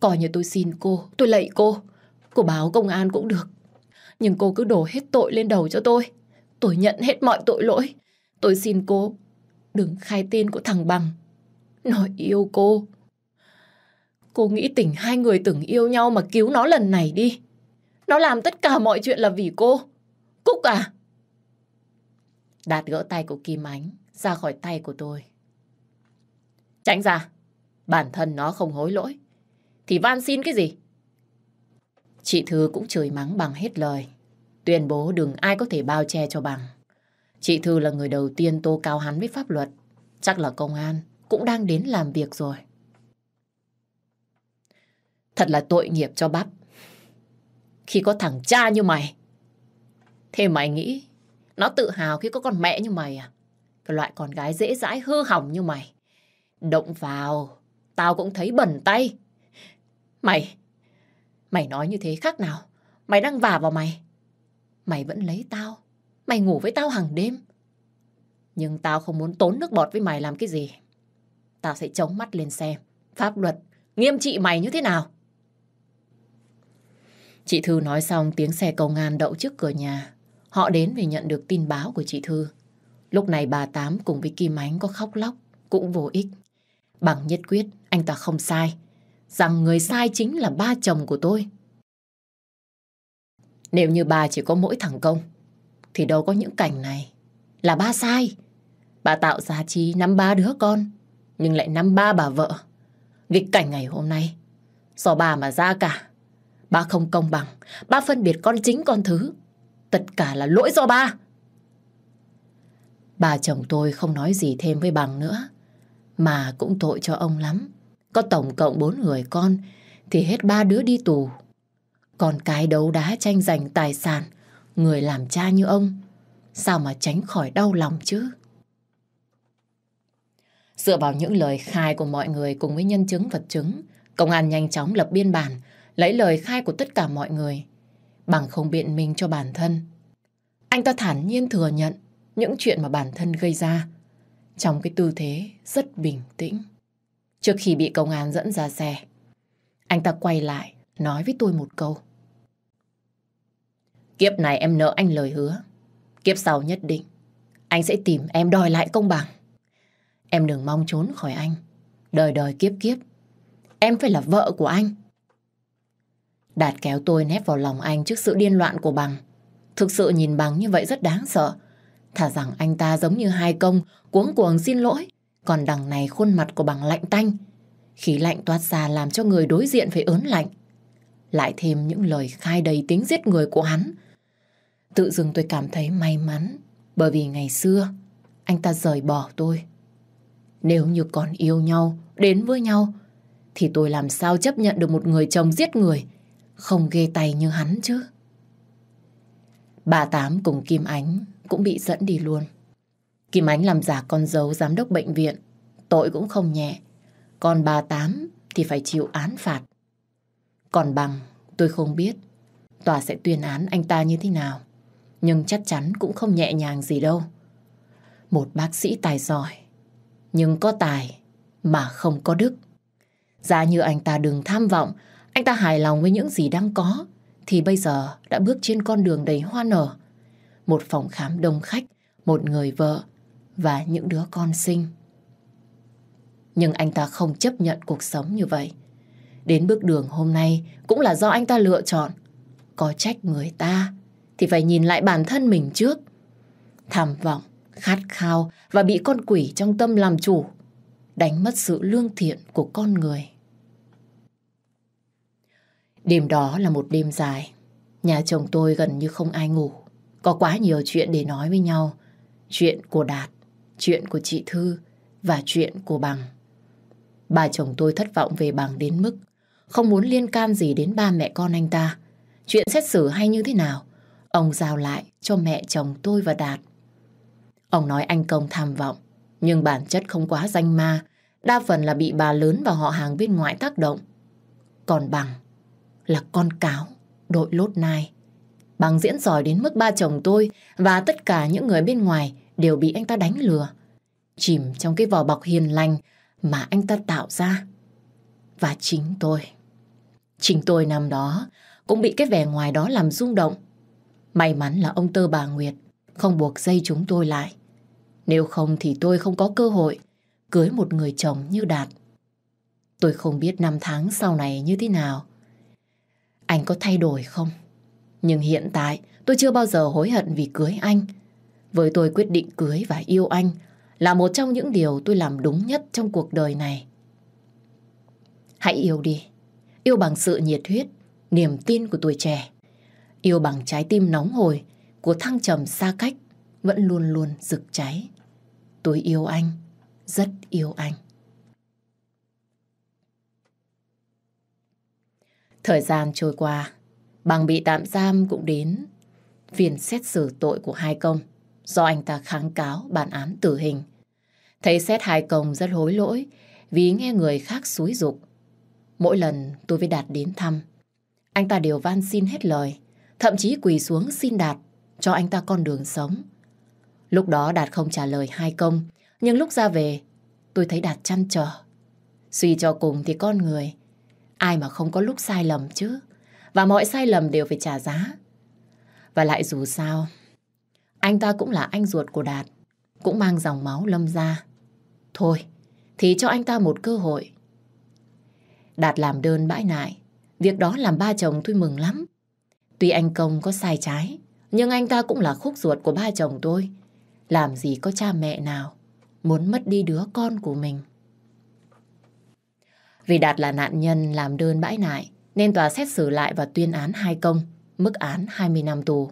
coi như tôi xin cô, tôi lạy cô. Cô báo công an cũng được. Nhưng cô cứ đổ hết tội lên đầu cho tôi. Tôi nhận hết mọi tội lỗi. Tôi xin cô, đừng khai tên của thằng Bằng. Nó yêu cô. Cô nghĩ tỉnh hai người từng yêu nhau mà cứu nó lần này đi. Nó làm tất cả mọi chuyện là vì cô. Cúc à? Đạt gỡ tay của Kim Ánh, ra khỏi tay của tôi. Tránh ra. Bản thân nó không hối lỗi. Thì van xin cái gì? Chị Thư cũng chửi mắng bằng hết lời. Tuyên bố đừng ai có thể bao che cho bằng. Chị Thư là người đầu tiên tố cáo hắn với pháp luật. Chắc là công an cũng đang đến làm việc rồi. Thật là tội nghiệp cho bắp. Khi có thằng cha như mày. Thế mày nghĩ nó tự hào khi có con mẹ như mày à? Cái loại con gái dễ dãi hư hỏng như mày. Động vào, tao cũng thấy bẩn tay. Mày, mày nói như thế khác nào? Mày đang vả vào mày. Mày vẫn lấy tao. Mày ngủ với tao hàng đêm. Nhưng tao không muốn tốn nước bọt với mày làm cái gì. Tao sẽ chống mắt lên xem. Pháp luật nghiêm trị mày như thế nào. Chị Thư nói xong tiếng xe công an đậu trước cửa nhà. Họ đến vì nhận được tin báo của chị Thư. Lúc này bà Tám cùng với Kim Ánh có khóc lóc, cũng vô ích. Bằng nhất quyết, anh ta không sai. Rằng người sai chính là ba chồng của tôi. Nếu như bà chỉ có mỗi thằng công, thì đâu có những cảnh này. Là ba sai. Bà tạo giá trị năm ba đứa con, nhưng lại năm ba bà vợ. Nghịch cảnh ngày hôm nay, do bà mà ra cả. Ba không công bằng, ba phân biệt con chính con thứ. Tất cả là lỗi do ba. Bà chồng tôi không nói gì thêm với bằng nữa. Mà cũng tội cho ông lắm. Có tổng cộng bốn người con thì hết ba đứa đi tù. Còn cái đấu đá tranh giành tài sản, người làm cha như ông, sao mà tránh khỏi đau lòng chứ? Dựa vào những lời khai của mọi người cùng với nhân chứng vật chứng, công an nhanh chóng lập biên bản, lấy lời khai của tất cả mọi người, bằng không biện minh cho bản thân. Anh ta thản nhiên thừa nhận những chuyện mà bản thân gây ra, trong cái tư thế rất bình tĩnh. Trước khi bị công an dẫn ra xe, anh ta quay lại nói với tôi một câu. Kiếp này em nợ anh lời hứa. Kiếp sau nhất định, anh sẽ tìm em đòi lại công bằng. Em đừng mong trốn khỏi anh. Đời đời kiếp kiếp, em phải là vợ của anh. Đạt kéo tôi nép vào lòng anh trước sự điên loạn của bằng. Thực sự nhìn bằng như vậy rất đáng sợ. Thả rằng anh ta giống như hai công, cuống cuồng xin lỗi. Còn đằng này khuôn mặt của bằng lạnh tanh. Khí lạnh toát ra làm cho người đối diện phải ớn lạnh. Lại thêm những lời khai đầy tính giết người của hắn. Tự dưng tôi cảm thấy may mắn. Bởi vì ngày xưa, anh ta rời bỏ tôi. Nếu như còn yêu nhau, đến với nhau, thì tôi làm sao chấp nhận được một người chồng giết người, không ghê tay như hắn chứ. Bà Tám cùng Kim Ánh cũng bị dẫn đi luôn. Kim Ánh làm giả con dấu giám đốc bệnh viện, tội cũng không nhẹ. Còn bà Tám thì phải chịu án phạt. Còn bằng, tôi không biết tòa sẽ tuyên án anh ta như thế nào. Nhưng chắc chắn cũng không nhẹ nhàng gì đâu. Một bác sĩ tài giỏi, nhưng có tài mà không có đức. Giá như anh ta đừng tham vọng, anh ta hài lòng với những gì đang có, thì bây giờ đã bước trên con đường đầy hoa nở. Một phòng khám đông khách, một người vợ và những đứa con sinh. Nhưng anh ta không chấp nhận cuộc sống như vậy. Đến bước đường hôm nay cũng là do anh ta lựa chọn. Có trách người ta thì phải nhìn lại bản thân mình trước. Tham vọng, khát khao và bị con quỷ trong tâm làm chủ, đánh mất sự lương thiện của con người. Đêm đó là một đêm dài. Nhà chồng tôi gần như không ai ngủ. Có quá nhiều chuyện để nói với nhau. Chuyện của Đạt, chuyện của chị Thư và chuyện của Bằng. Bà chồng tôi thất vọng về Bằng đến mức không muốn liên can gì đến ba mẹ con anh ta. Chuyện xét xử hay như thế nào, ông giao lại cho mẹ chồng tôi và Đạt. Ông nói anh Công tham vọng, nhưng bản chất không quá danh ma, đa phần là bị bà lớn và họ hàng bên ngoài tác động. Còn Bằng là con cáo, đội lốt nai. Bằng diễn giỏi đến mức ba chồng tôi và tất cả những người bên ngoài đều bị anh ta đánh lừa. Chìm trong cái vỏ bọc hiền lành mà anh ta tạo ra. Và chính tôi. Chính tôi năm đó cũng bị cái vẻ ngoài đó làm rung động. May mắn là ông Tơ bà Nguyệt không buộc dây chúng tôi lại. Nếu không thì tôi không có cơ hội cưới một người chồng như Đạt. Tôi không biết năm tháng sau này như thế nào. Anh có thay đổi không? Nhưng hiện tại tôi chưa bao giờ hối hận vì cưới anh. Với tôi quyết định cưới và yêu anh là một trong những điều tôi làm đúng nhất trong cuộc đời này. Hãy yêu đi. Yêu bằng sự nhiệt huyết, niềm tin của tuổi trẻ. Yêu bằng trái tim nóng hồi của thăng trầm xa cách vẫn luôn luôn rực cháy. Tôi yêu anh, rất yêu anh. Thời gian trôi qua, bằng bị tạm giam cũng đến phiên xét xử tội của hai công do anh ta kháng cáo bản án tử hình. Thấy xét hai công rất hối lỗi vì nghe người khác xúi dục. Mỗi lần tôi với Đạt đến thăm, anh ta đều van xin hết lời, thậm chí quỳ xuống xin Đạt cho anh ta con đường sống. Lúc đó Đạt không trả lời hai công, nhưng lúc ra về, tôi thấy Đạt chăn trở. Suy cho cùng thì con người, ai mà không có lúc sai lầm chứ. Và mọi sai lầm đều phải trả giá. Và lại dù sao, anh ta cũng là anh ruột của Đạt, cũng mang dòng máu lâm ra. Thôi, thì cho anh ta một cơ hội. Đạt làm đơn bãi nại, việc đó làm ba chồng tôi mừng lắm. Tuy anh Công có sai trái, nhưng anh ta cũng là khúc ruột của ba chồng tôi. Làm gì có cha mẹ nào muốn mất đi đứa con của mình. Vì Đạt là nạn nhân làm đơn bãi nại, nên tòa xét xử lại và tuyên án hai công, mức án 20 năm tù.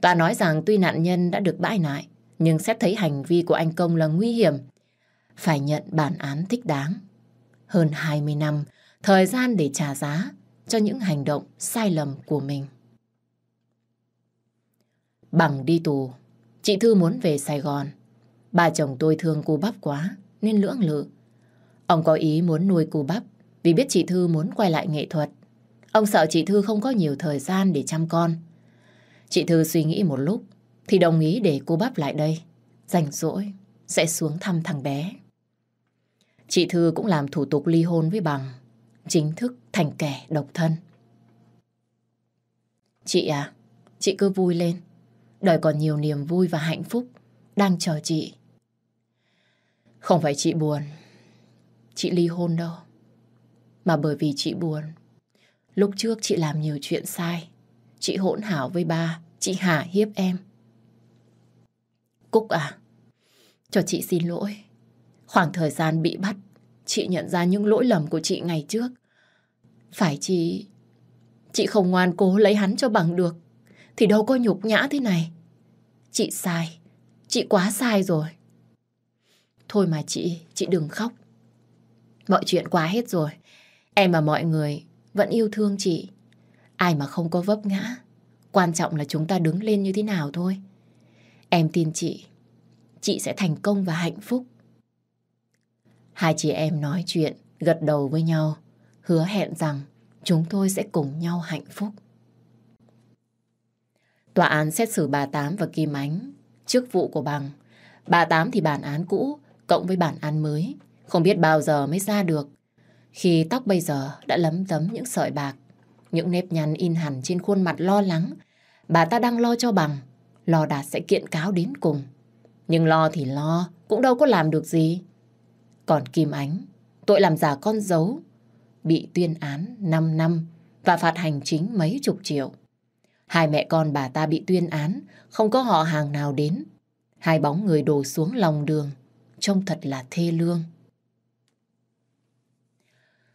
Tòa nói rằng tuy nạn nhân đã được bãi nại, nhưng xét thấy hành vi của anh Công là nguy hiểm, phải nhận bản án thích đáng. Hơn 20 năm, thời gian để trả giá cho những hành động sai lầm của mình. Bằng đi tù, chị Thư muốn về Sài Gòn. Ba chồng tôi thương cô bắp quá, nên lưỡng lự. Ông có ý muốn nuôi cô bắp vì biết chị Thư muốn quay lại nghệ thuật. Ông sợ chị Thư không có nhiều thời gian để chăm con. Chị Thư suy nghĩ một lúc thì đồng ý để cô bắp lại đây. Rảnh rỗi sẽ xuống thăm thằng bé. Chị Thư cũng làm thủ tục ly hôn với bằng, chính thức thành kẻ độc thân. Chị à, chị cứ vui lên. Đời còn nhiều niềm vui và hạnh phúc đang chờ chị. Không phải chị buồn, chị ly hôn đâu. Mà bởi vì chị buồn, lúc trước chị làm nhiều chuyện sai. Chị hỗn hảo với ba, chị hả hiếp em. Cúc à, cho chị xin lỗi. Khoảng thời gian bị bắt, chị nhận ra những lỗi lầm của chị ngày trước. Phải chị... Chị không ngoan cố lấy hắn cho bằng được, thì đâu có nhục nhã thế này. Chị sai, chị quá sai rồi. Thôi mà chị, chị đừng khóc. Mọi chuyện quá hết rồi. Em và mọi người vẫn yêu thương chị. Ai mà không có vấp ngã. Quan trọng là chúng ta đứng lên như thế nào thôi. Em tin chị, chị sẽ thành công và hạnh phúc. Hai chị em nói chuyện, gật đầu với nhau, hứa hẹn rằng chúng tôi sẽ cùng nhau hạnh phúc. Tòa án xét xử bà Tám và Kim Ánh trước vụ của bằng. Bà Tám thì bản án cũ cộng với bản án mới, không biết bao giờ mới ra được. Khi tóc bây giờ đã lấm tấm những sợi bạc, những nếp nhăn in hẳn trên khuôn mặt lo lắng, bà ta đang lo cho bằng, lo đạt sẽ kiện cáo đến cùng. Nhưng lo thì lo, cũng đâu có làm được gì. Còn Kim Ánh, tội làm giả con dấu, bị tuyên án 5 năm và phạt hành chính mấy chục triệu. Hai mẹ con bà ta bị tuyên án, không có họ hàng nào đến. Hai bóng người đổ xuống lòng đường, trông thật là thê lương.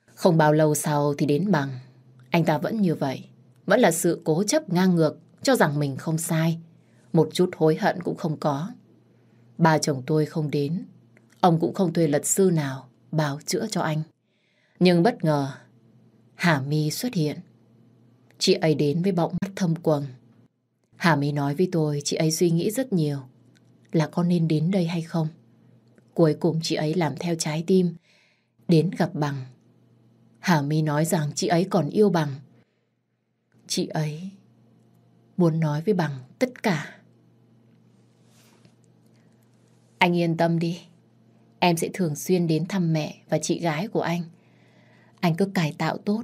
Không bao lâu sau thì đến bằng. Anh ta vẫn như vậy. Vẫn là sự cố chấp ngang ngược, cho rằng mình không sai. Một chút hối hận cũng không có. Ba chồng tôi không đến. Ông cũng không thuê luật sư nào bào chữa cho anh. Nhưng bất ngờ, Hà My xuất hiện. Chị ấy đến với bọng mắt thâm quầng. Hà mới nói với tôi chị ấy suy nghĩ rất nhiều là có nên đến đây hay không. Cuối cùng chị ấy làm theo trái tim, đến gặp Bằng. Hà My nói rằng chị ấy còn yêu Bằng. Chị ấy muốn nói với Bằng tất cả. Anh yên tâm đi. Em sẽ thường xuyên đến thăm mẹ và chị gái của anh. Anh cứ cải tạo tốt.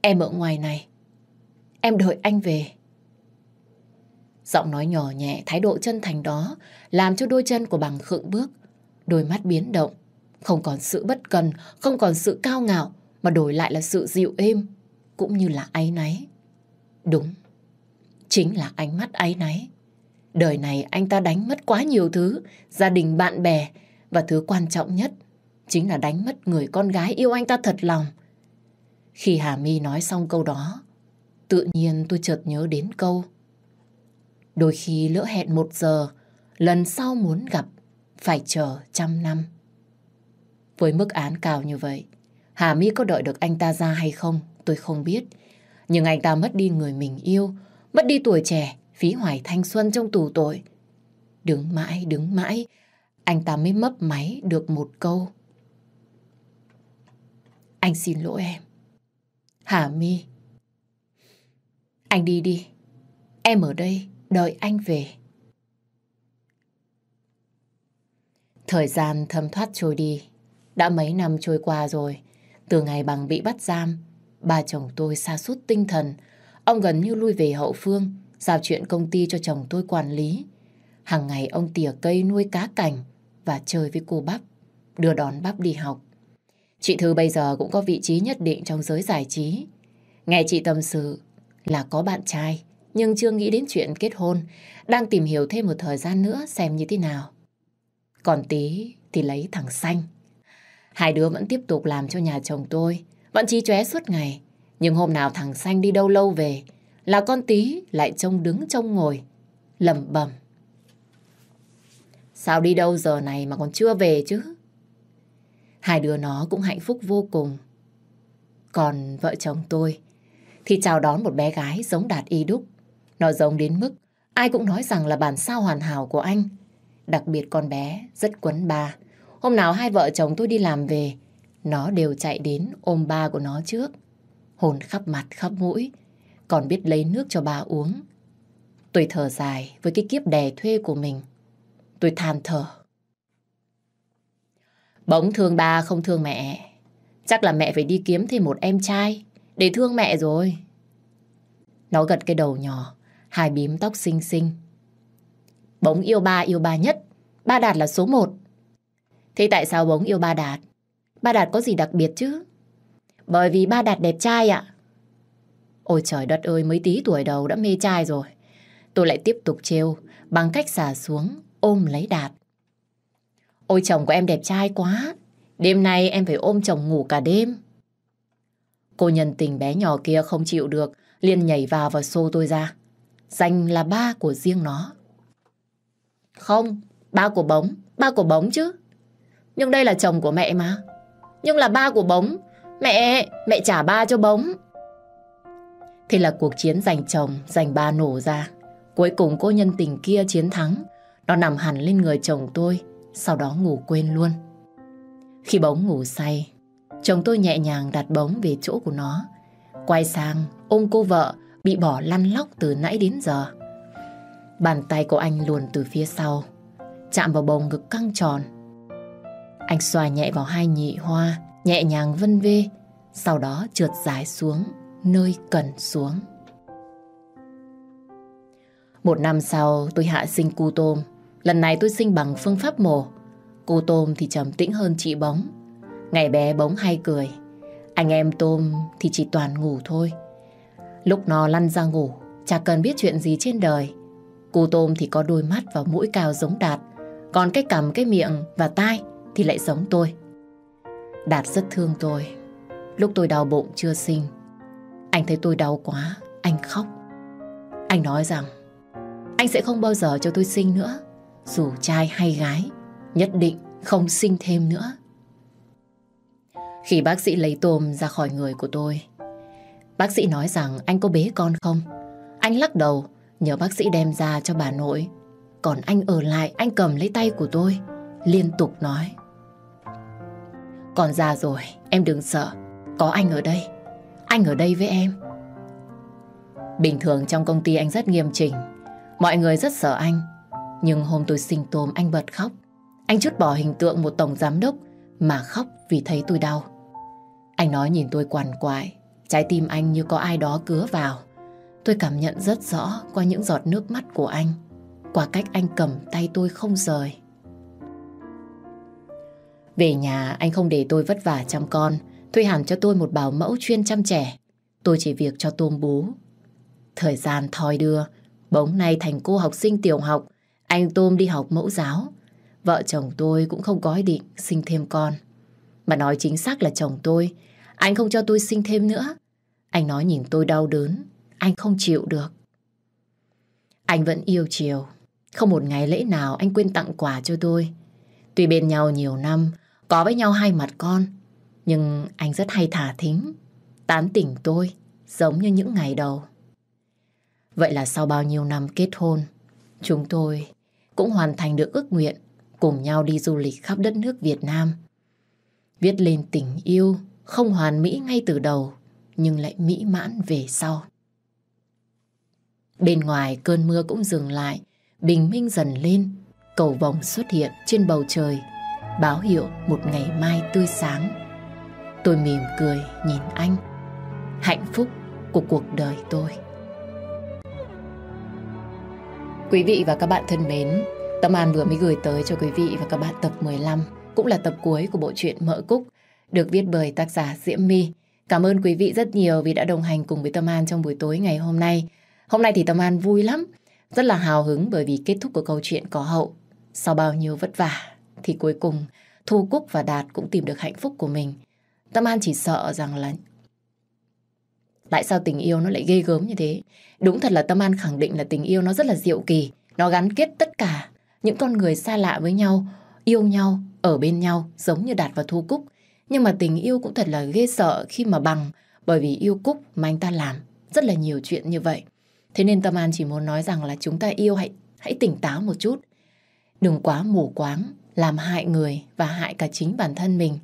Em ở ngoài này. Em đợi anh về. Giọng nói nhỏ nhẹ, thái độ chân thành đó làm cho đôi chân của bằng khựng bước. Đôi mắt biến động. Không còn sự bất cần, không còn sự cao ngạo, mà đổi lại là sự dịu êm, cũng như là áy náy. Đúng, chính là ánh mắt áy náy. Đời này anh ta đánh mất quá nhiều thứ, gia đình, bạn bè, và thứ quan trọng nhất chính là đánh mất người con gái yêu anh ta thật lòng. Khi Hà My nói xong câu đó, tự nhiên tôi chợt nhớ đến câu. Đôi khi lỡ hẹn một giờ, lần sau muốn gặp, phải chờ trăm năm. Với mức án cao như vậy, Hà My có đợi được anh ta ra hay không, tôi không biết. Nhưng anh ta mất đi người mình yêu, mất đi tuổi trẻ, phí hoài thanh xuân trong tù tội. Đứng mãi, đứng mãi, anh ta mới mấp máy được một câu. Anh xin lỗi em. Hà My. Anh đi đi. Em ở đây đợi anh về. Thời gian thấm thoát trôi đi. Đã mấy năm trôi qua rồi. Từ ngày bằng bị bắt giam, ba chồng tôi xa sút tinh thần. Ông gần như lui về hậu phương, giao chuyện công ty cho chồng tôi quản lý. Hàng ngày ông tỉa cây nuôi cá cảnh và chơi với cô Bắp, đưa đón Bắp đi học. Chị Thư bây giờ cũng có vị trí nhất định trong giới giải trí. Nghe chị tâm sự là có bạn trai, nhưng chưa nghĩ đến chuyện kết hôn, đang tìm hiểu thêm một thời gian nữa xem như thế nào. Còn tí thì lấy thằng Xanh. Hai đứa vẫn tiếp tục làm cho nhà chồng tôi, vẫn chi chóe suốt ngày. Nhưng hôm nào thằng Xanh đi đâu lâu về, là con tí lại trông đứng trông ngồi, lầm bầm. Sao đi đâu giờ này mà còn chưa về chứ? Hai đứa nó cũng hạnh phúc vô cùng. Còn vợ chồng tôi thì chào đón một bé gái giống đạt y đúc. Nó giống đến mức ai cũng nói rằng là bản sao hoàn hảo của anh. Đặc biệt con bé rất quấn ba. Hôm nào hai vợ chồng tôi đi làm về, nó đều chạy đến ôm ba của nó trước. Hồn khắp mặt khắp mũi, còn biết lấy nước cho ba uống. Tôi thở dài với cái kiếp đè thuê của mình. Tôi than thở. Bỗng thương ba không thương mẹ. Chắc là mẹ phải đi kiếm thêm một em trai để thương mẹ rồi. Nó gật cái đầu nhỏ, hai bím tóc xinh xinh. Bỗng yêu ba yêu ba nhất, ba Đạt là số một. Thế tại sao bỗng yêu ba Đạt? Ba Đạt có gì đặc biệt chứ? Bởi vì ba Đạt đẹp trai ạ. Ôi trời đất ơi, mấy tí tuổi đầu đã mê trai rồi. Tôi lại tiếp tục trêu bằng cách xả xuống, ôm lấy Đạt. Ôi chồng của em đẹp trai quá. Đêm nay em phải ôm chồng ngủ cả đêm. Cô nhân tình bé nhỏ kia không chịu được, liền nhảy vào và xô tôi ra. Danh là ba của riêng nó. Không, ba của bóng, ba của bóng chứ. Nhưng đây là chồng của mẹ mà. Nhưng là ba của bóng. Mẹ, mẹ trả ba cho bóng. Thế là cuộc chiến giành chồng, giành ba nổ ra. Cuối cùng cô nhân tình kia chiến thắng. Nó nằm hẳn lên người chồng tôi, sau đó ngủ quên luôn. Khi bóng ngủ say, chồng tôi nhẹ nhàng đặt bóng về chỗ của nó. Quay sang ôm cô vợ bị bỏ lăn lóc từ nãy đến giờ. Bàn tay của anh luồn từ phía sau, chạm vào bầu ngực căng tròn. Anh xoa nhẹ vào hai nhị hoa, nhẹ nhàng vân vê, sau đó trượt dài xuống, nơi cần xuống. Một năm sau tôi hạ sinh cu tôm. Lần này tôi sinh bằng phương pháp mổ. Cô tôm thì trầm tĩnh hơn chị bóng. Ngày bé bóng hay cười. Anh em tôm thì chỉ toàn ngủ thôi. Lúc nó lăn ra ngủ, chả cần biết chuyện gì trên đời. Cô tôm thì có đôi mắt và mũi cao giống Đạt. Còn cái cằm, cái miệng và tai thì lại giống tôi. Đạt rất thương tôi. Lúc tôi đau bụng chưa sinh, anh thấy tôi đau quá, anh khóc. Anh nói rằng anh sẽ không bao giờ cho tôi sinh nữa. Dù trai hay gái, nhất định không sinh thêm nữa. Khi bác sĩ lấy tôm ra khỏi người của tôi, bác sĩ nói rằng anh có bế con không? Anh lắc đầu, nhờ bác sĩ đem ra cho bà nội. Còn anh ở lại, anh cầm lấy tay của tôi, liên tục nói. Còn già rồi, em đừng sợ, có anh ở đây. Anh ở đây với em. Bình thường trong công ty anh rất nghiêm chỉnh, mọi người rất sợ anh. Nhưng hôm tôi sinh tôm anh bật khóc. Anh chút bỏ hình tượng một tổng giám đốc mà khóc vì thấy tôi đau. Anh nói nhìn tôi quằn quại, trái tim anh như có ai đó cứa vào. Tôi cảm nhận rất rõ qua những giọt nước mắt của anh, qua cách anh cầm tay tôi không rời. Về nhà anh không để tôi vất vả chăm con, thuê hẳn cho tôi một bảo mẫu chuyên chăm trẻ. Tôi chỉ việc cho tôm bú. Thời gian thoi đưa, bỗng nay thành cô học sinh tiểu học, anh Tôm đi học mẫu giáo. Vợ chồng tôi cũng không có ý định sinh thêm con. Mà nói chính xác là chồng tôi, anh không cho tôi sinh thêm nữa. Anh nói nhìn tôi đau đớn, anh không chịu được. Anh vẫn yêu chiều, không một ngày lễ nào anh quên tặng quà cho tôi. Tuy bên nhau nhiều năm, có với nhau hai mặt con, nhưng anh rất hay thả thính, tán tỉnh tôi, giống như những ngày đầu. Vậy là sau bao nhiêu năm kết hôn, chúng tôi cũng hoàn thành được ước nguyện cùng nhau đi du lịch khắp đất nước Việt Nam. Viết lên tình yêu không hoàn mỹ ngay từ đầu, nhưng lại mỹ mãn về sau. Bên ngoài cơn mưa cũng dừng lại, bình minh dần lên, cầu vồng xuất hiện trên bầu trời, báo hiệu một ngày mai tươi sáng. Tôi mỉm cười nhìn anh, hạnh phúc của cuộc đời tôi. Quý vị và các bạn thân mến, Tâm An vừa mới gửi tới cho quý vị và các bạn tập 15, cũng là tập cuối của bộ truyện Mỡ Cúc, được viết bởi tác giả Diễm My. Cảm ơn quý vị rất nhiều vì đã đồng hành cùng với Tâm An trong buổi tối ngày hôm nay. Hôm nay thì Tâm An vui lắm, rất là hào hứng bởi vì kết thúc của câu chuyện có hậu. Sau bao nhiêu vất vả thì cuối cùng Thu Cúc và Đạt cũng tìm được hạnh phúc của mình. Tâm An chỉ sợ rằng là Tại sao tình yêu nó lại ghê gớm như thế? Đúng thật là Tâm An khẳng định là tình yêu nó rất là diệu kỳ. Nó gắn kết tất cả những con người xa lạ với nhau, yêu nhau, ở bên nhau giống như Đạt và Thu Cúc. Nhưng mà tình yêu cũng thật là ghê sợ khi mà bằng bởi vì yêu Cúc mà anh ta làm rất là nhiều chuyện như vậy. Thế nên Tâm An chỉ muốn nói rằng là chúng ta yêu hãy hãy tỉnh táo một chút. Đừng quá mù quáng làm hại người và hại cả chính bản thân mình.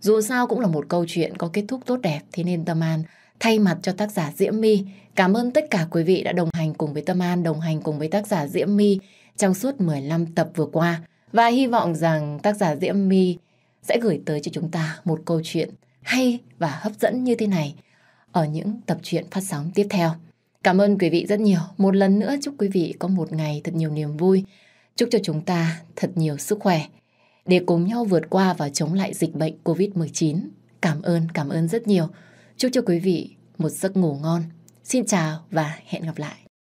Dù sao cũng là một câu chuyện có kết thúc tốt đẹp thế nên Tâm An thay mặt cho tác giả Diễm My cảm ơn tất cả quý vị đã đồng hành cùng với Tâm An, đồng hành cùng với tác giả Diễm My trong suốt 15 tập vừa qua. Và hy vọng rằng tác giả Diễm My sẽ gửi tới cho chúng ta một câu chuyện hay và hấp dẫn như thế này ở những tập truyện phát sóng tiếp theo. Cảm ơn quý vị rất nhiều. Một lần nữa chúc quý vị có một ngày thật nhiều niềm vui. Chúc cho chúng ta thật nhiều sức khỏe để cùng nhau vượt qua và chống lại dịch bệnh COVID-19. Cảm ơn, cảm ơn rất nhiều. Chúc cho quý vị một giấc ngủ ngon. Xin chào và hẹn gặp lại.